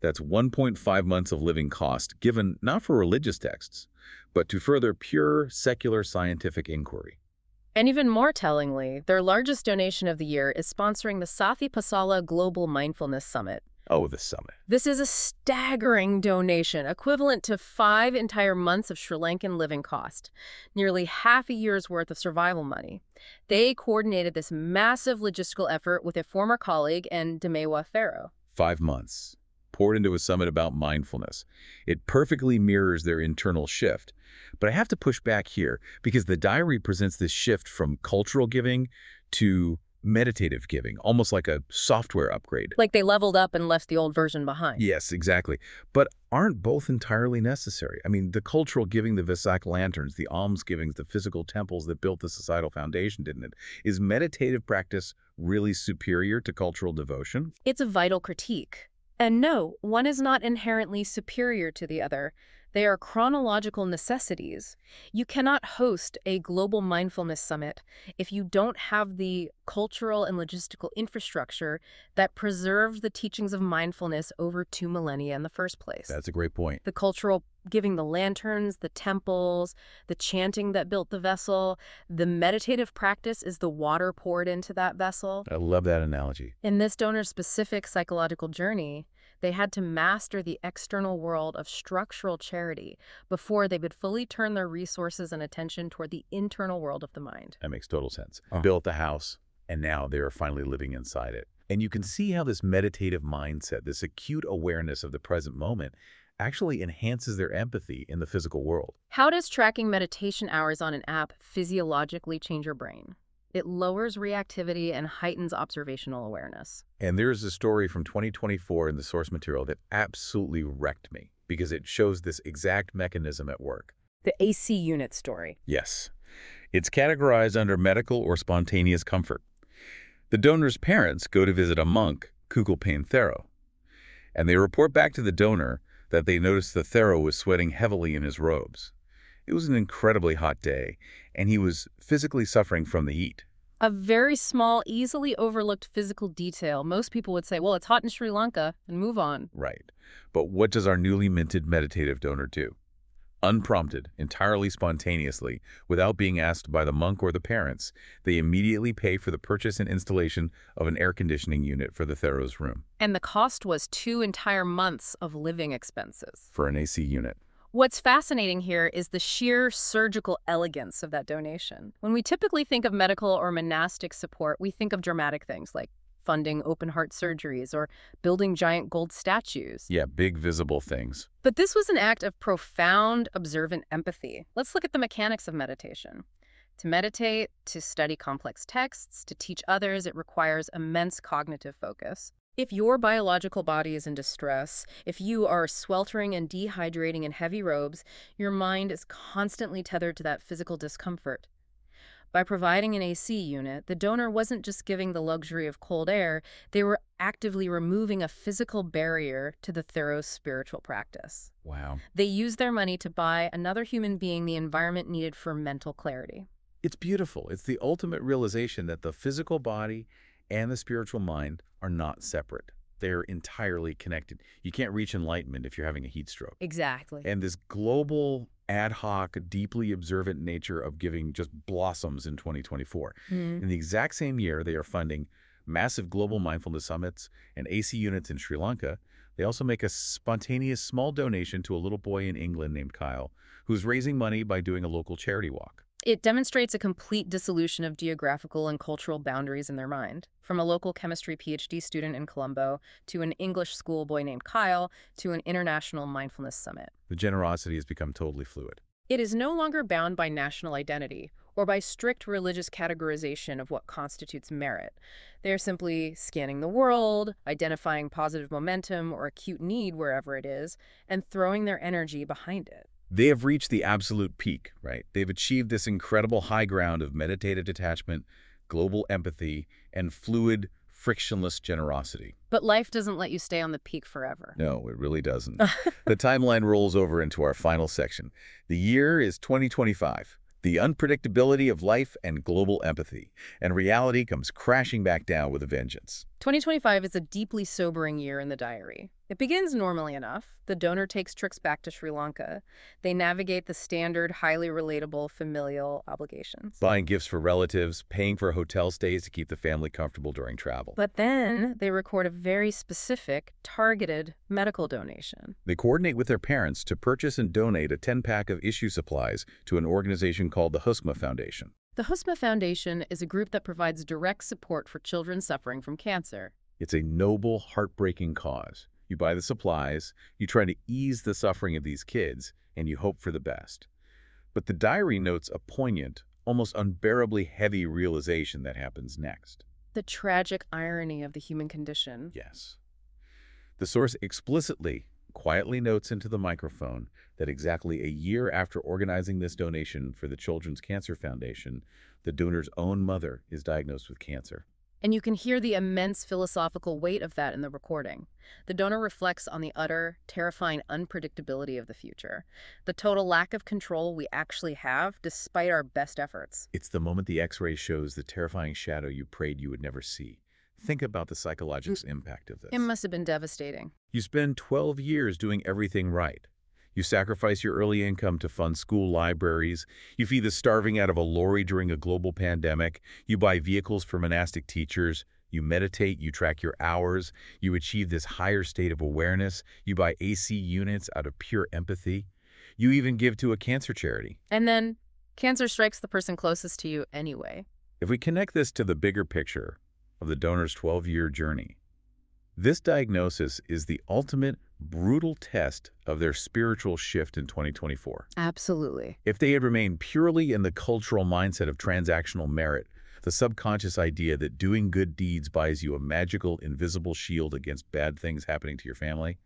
That's 1.5 months of living cost given not for religious texts, but to further pure secular scientific inquiry. And even more tellingly, their largest donation of the year is sponsoring the Sathi Pasala Global Mindfulness Summit. Oh, the summit. This is a staggering donation, equivalent to five entire months of Sri Lankan living cost, nearly half a year's worth of survival money. They coordinated this massive logistical effort with a former colleague and Demewa Thero. Five months, poured into a summit about mindfulness. It perfectly mirrors their internal shift. But I have to push back here because the diary presents this shift from cultural giving to meditative giving, almost like a software upgrade. Like they leveled up and left the old version behind. Yes, exactly. But aren't both entirely necessary? I mean, the cultural giving, the Vesak lanterns, the alms givings, the physical temples that built the societal foundation, didn't it? Is meditative practice really superior to cultural devotion? It's a vital critique. And no, one is not inherently superior to the other. They are chronological necessities. You cannot host a global mindfulness summit if you don't have the cultural and logistical infrastructure that preserved the teachings of mindfulness over two millennia in the first place. That's a great point. The cultural giving the lanterns, the temples, the chanting that built the vessel, the meditative practice is the water poured into that vessel. I love that analogy. In this donor-specific psychological journey, they had to master the external world of structural charity before they would fully turn their resources and attention toward the internal world of the mind. That makes total sense. Uh-huh. Built the house, and now they are finally living inside it. And you can see how this meditative mindset, this acute awareness of the present moment, actually enhances their empathy in the physical world. How does tracking meditation hours on an app physiologically change your brain? It lowers reactivity and heightens observational awareness. And there's a story from 2024 in the source material that absolutely wrecked me because it shows this exact mechanism at work. The AC unit story. Yes. It's categorized under medical or spontaneous comfort. The donor's parents go to visit a monk, Kukulpain Thero, and they report back to the donor that they noticed the Thero was sweating heavily in his robes. It was an incredibly hot day, and he was physically suffering from the heat. A very small, easily overlooked physical detail. Most people would say, well, it's hot in Sri Lanka, and move on. Right. But what does our newly minted meditative donor do? Unprompted, entirely spontaneously, without being asked by the monk or the parents, they immediately pay for the purchase and installation of an air conditioning unit for the Thero's room. And the cost was two entire months of living expenses. For an AC unit. What's fascinating here is the sheer surgical elegance of that donation. When we typically think of medical or monastic support, we think of dramatic things like funding open heart surgeries or building giant gold statues. Yeah, big visible things. But this was an act of profound, observant empathy. Let's look at the mechanics of meditation. To meditate, to study complex texts, to teach others, it requires immense cognitive focus. If your biological body is in distress, if you are sweltering and dehydrating in heavy robes, your mind is constantly tethered to that physical discomfort. By providing an AC unit, the donor wasn't just giving the luxury of cold air, they were actively removing a physical barrier to the thorough spiritual practice. Wow. They used their money to buy another human being the environment needed for mental clarity. It's beautiful. It's the ultimate realization that the physical body and the spiritual mind are not separate. They're entirely connected. You can't reach enlightenment if you're having a heat stroke. Exactly. And this global, ad hoc, deeply observant nature of giving just blossoms in 2024. Mm. In the exact same year, they are funding massive global mindfulness summits and AC units in Sri Lanka. They also make a spontaneous small donation to a little boy in England named Kyle, who's raising money by doing a local charity walk. It demonstrates a complete dissolution of geographical and cultural boundaries in their mind. From a local chemistry PhD student in Colombo to an English schoolboy named Kyle to an international mindfulness summit. The generosity has become totally fluid. It is no longer bound by national identity or by strict religious categorization of what constitutes merit. They're simply scanning the world, identifying positive momentum or acute need wherever it is, and throwing their energy behind it. They have reached the absolute peak, right? They've achieved this incredible high ground of meditative detachment, global empathy, and fluid, frictionless generosity. But life doesn't let you stay on the peak forever. No, it really doesn't. the timeline rolls over into our final section. The year is 2025. The unpredictability of life and global empathy, and reality comes crashing back down with a vengeance. 2025 is a deeply sobering year in the diary. It begins normally enough. The donor takes trips back to Sri Lanka. They navigate the standard, highly relatable familial obligations. Buying gifts for relatives, paying for hotel stays to keep the family comfortable during travel. But then they record a very specific, targeted medical donation. They coordinate with their parents to purchase and donate a 10-pack of issue supplies to an organization called the Husma Foundation. The Husma Foundation is a group that provides direct support for children suffering from cancer. It's a noble, heartbreaking cause. You buy the supplies, you try to ease the suffering of these kids, and you hope for the best. But the diary notes a poignant, almost unbearably heavy realization that happens next. The tragic irony of the human condition. Yes. The source explicitly, quietly notes into the microphone that exactly a year after organizing this donation for the Children's Cancer Foundation, the donor's own mother is diagnosed with cancer. And you can hear the immense philosophical weight of that in the recording. The donor reflects on the utter, terrifying unpredictability of the future, the total lack of control we actually have despite our best efforts. It's the moment the x-ray shows the terrifying shadow you prayed you would never see. Think about the psychological mm. impact of this. It must have been devastating. You spend 12 years doing everything right. You sacrifice your early income to fund school libraries. You feed the starving out of a lorry during a global pandemic. You buy vehicles for monastic teachers. You meditate. You track your hours. You achieve this higher state of awareness. You buy AC units out of pure empathy. You even give to a cancer charity. And then cancer strikes the person closest to you anyway. If we connect this to the bigger picture of the donor's 12-year journey, this diagnosis is the ultimate brutal test of their spiritual shift in 2024. Absolutely. If they had remained purely in the cultural mindset of transactional merit, the subconscious idea that doing good deeds buys you a magical, invisible shield against bad things happening to your family,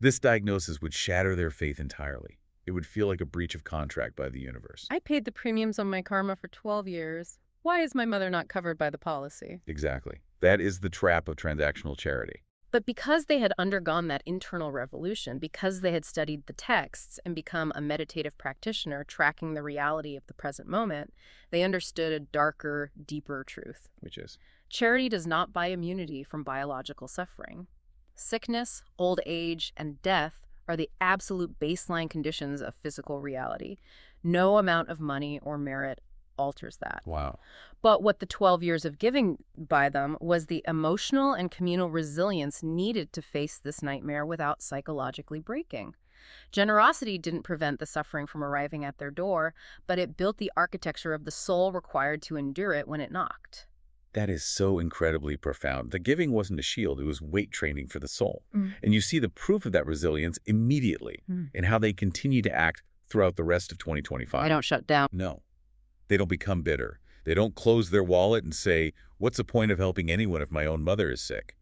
this diagnosis would shatter their faith entirely. It would feel like a breach of contract by the universe. I paid the premiums on my karma for 12 years. Why is my mother not covered by the policy? Exactly. That is the trap of transactional charity. But because they had undergone that internal revolution, because they had studied the texts and become a meditative practitioner tracking the reality of the present moment, they understood a darker, deeper truth. Which is? Charity does not buy immunity from biological suffering. Sickness, old age, and death are the absolute baseline conditions of physical reality. No amount of money or merit alters that. Wow. But what the 12 years of giving by them was the emotional and communal resilience needed to face this nightmare without psychologically breaking. Generosity didn't prevent the suffering from arriving at their door, but it built the architecture of the soul required to endure it when it knocked. That is so incredibly profound. The giving wasn't a shield, it was weight training for the soul. Mm. And you see the proof of that resilience immediately Mm. in how they continue to act throughout the rest of 2025. I don't shut down. No. They don't become bitter. They don't close their wallet and say, what's the point of helping anyone if my own mother is sick?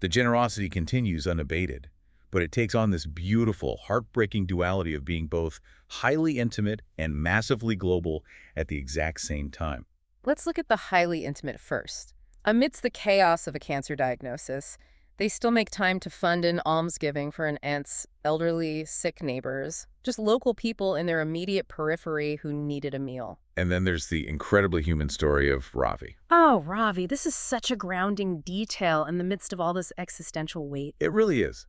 The generosity continues unabated, but it takes on this beautiful, heartbreaking duality of being both highly intimate and massively global at the exact same time. Let's look at the highly intimate first. Amidst the chaos of a cancer diagnosis, they still make time to fund an almsgiving for an aunt's elderly, sick neighbors, just local people in their immediate periphery who needed a meal. And then there's the incredibly human story of Ravi. Oh, Ravi, this is such a grounding detail in the midst of all this existential weight. It really is.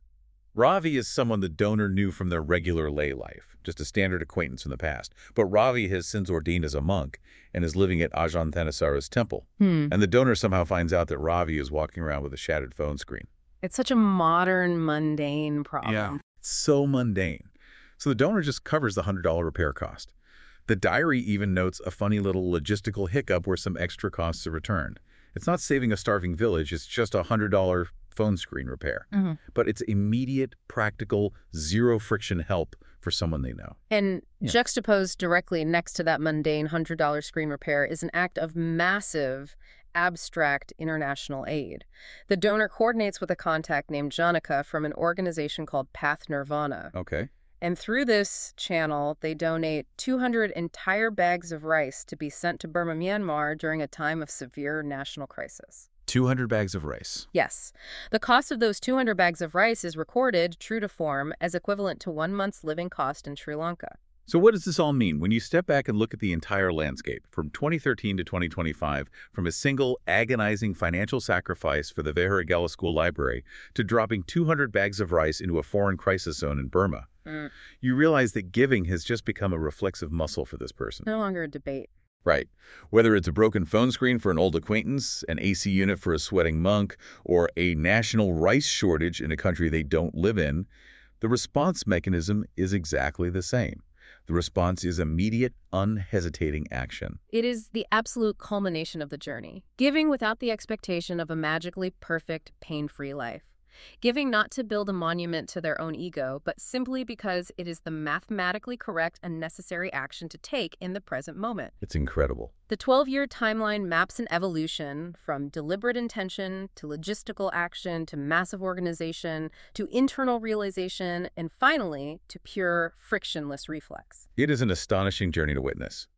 Ravi is someone the donor knew from their regular lay life, just a standard acquaintance from the past. But Ravi has since ordained as a monk and is living at Ajahn Thanissara's temple. Hmm. And the donor somehow finds out that Ravi is walking around with a shattered phone screen. It's such a modern, mundane problem. Yeah, It's so mundane. So the donor just covers the $100 repair cost. The diary even notes a funny little logistical hiccup where some extra costs are returned. It's not saving a starving village, it's just a $100 phone screen repair. Mhm. But it's immediate, practical, zero friction help for someone they know. And Yeah. juxtaposed directly next to that mundane $100 screen repair is an act of massive, abstract international aid. The donor coordinates with a contact named Janika from an organization called Path Nirvana. Okay. And through this channel, they donate 200 entire bags of rice to be sent to Burma, Myanmar during a time of severe national crisis. 200 bags of rice. Yes. The cost of those 200 bags of rice is recorded, true to form, as equivalent to one month's living cost in Sri Lanka. So what does this all mean when you step back and look at the entire landscape from 2013 to 2025 from a single agonizing financial sacrifice for the Veheragala School Library to dropping 200 bags of rice into a foreign crisis zone in Burma? Mm. You realize that giving has just become a reflexive muscle for this person. No longer a debate. Right. Whether it's a broken phone screen for an old acquaintance, an AC unit for a sweating monk, or a national rice shortage in a country they don't live in, the response mechanism is exactly the same. The response is immediate, unhesitating action. It is the absolute culmination of the journey. Giving without the expectation of a magically perfect, pain-free life. Giving not to build a monument to their own ego, but simply because it is the mathematically correct and necessary action to take in the present moment. It's incredible. The 12-year timeline maps an evolution from deliberate intention to logistical action to massive organization to internal realization and finally to pure frictionless reflex. It is an astonishing journey to witness.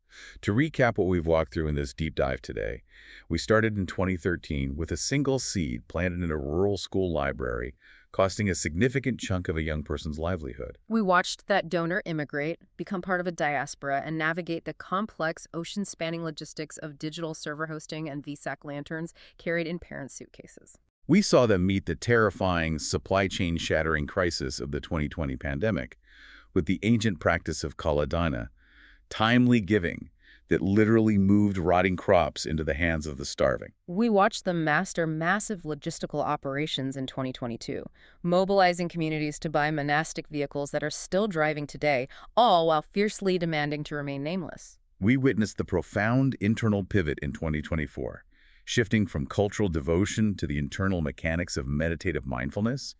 To recap what we've walked through in this deep dive today, we started in 2013 with a single seed planted in a rural school library, costing a significant chunk of a young person's livelihood. We watched that donor immigrate, become part of a diaspora, and navigate the complex ocean-spanning logistics of digital server hosting and Vesak lanterns carried in parents' suitcases. We saw them meet the terrifying, supply chain shattering crisis of the 2020 pandemic with the ancient practice of kaladana, timely giving that literally moved rotting crops into the hands of the starving. We watched them master massive logistical operations in 2022, mobilizing communities to buy monastic vehicles that are still driving today, all while fiercely demanding to remain nameless. We witnessed the profound internal pivot in 2024, shifting from cultural devotion to the internal mechanics of meditative mindfulness,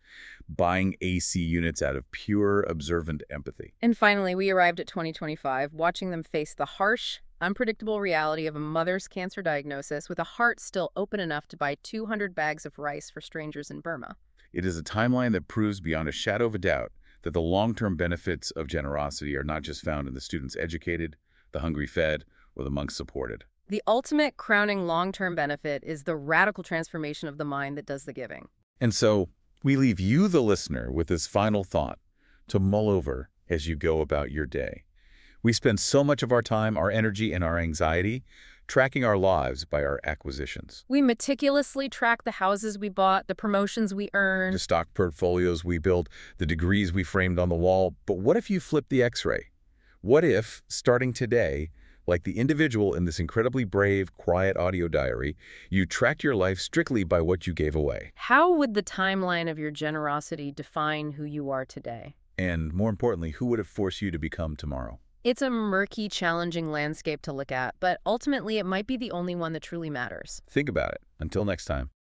buying AC units out of pure observant empathy. And finally, we arrived at 2025, watching them face the harsh, unpredictable reality of a mother's cancer diagnosis with a heart still open enough to buy 200 bags of rice for strangers in Burma. It is a timeline that proves beyond a shadow of a doubt that the long-term benefits of generosity are not just found in the students educated, the hungry fed, or the monks supported. The ultimate crowning long-term benefit is the radical transformation of the mind that does the giving. And so, we leave you, the listener, with this final thought to mull over as you go about your day. We spend so much of our time, our energy, and our anxiety tracking our lives by our acquisitions. We meticulously track the houses we bought, the promotions we earned. The stock portfolios we built, the degrees we framed on the wall. But what if you flip the x-ray? What if, starting today, like the individual in this incredibly brave, quiet audio diary, you tracked your life strictly by what you gave away? How would the timeline of your generosity define who you are today? And more importantly, who would it force you to become tomorrow? It's a murky, challenging landscape to look at, but ultimately it might be the only one that truly matters. Think about it. Until next time.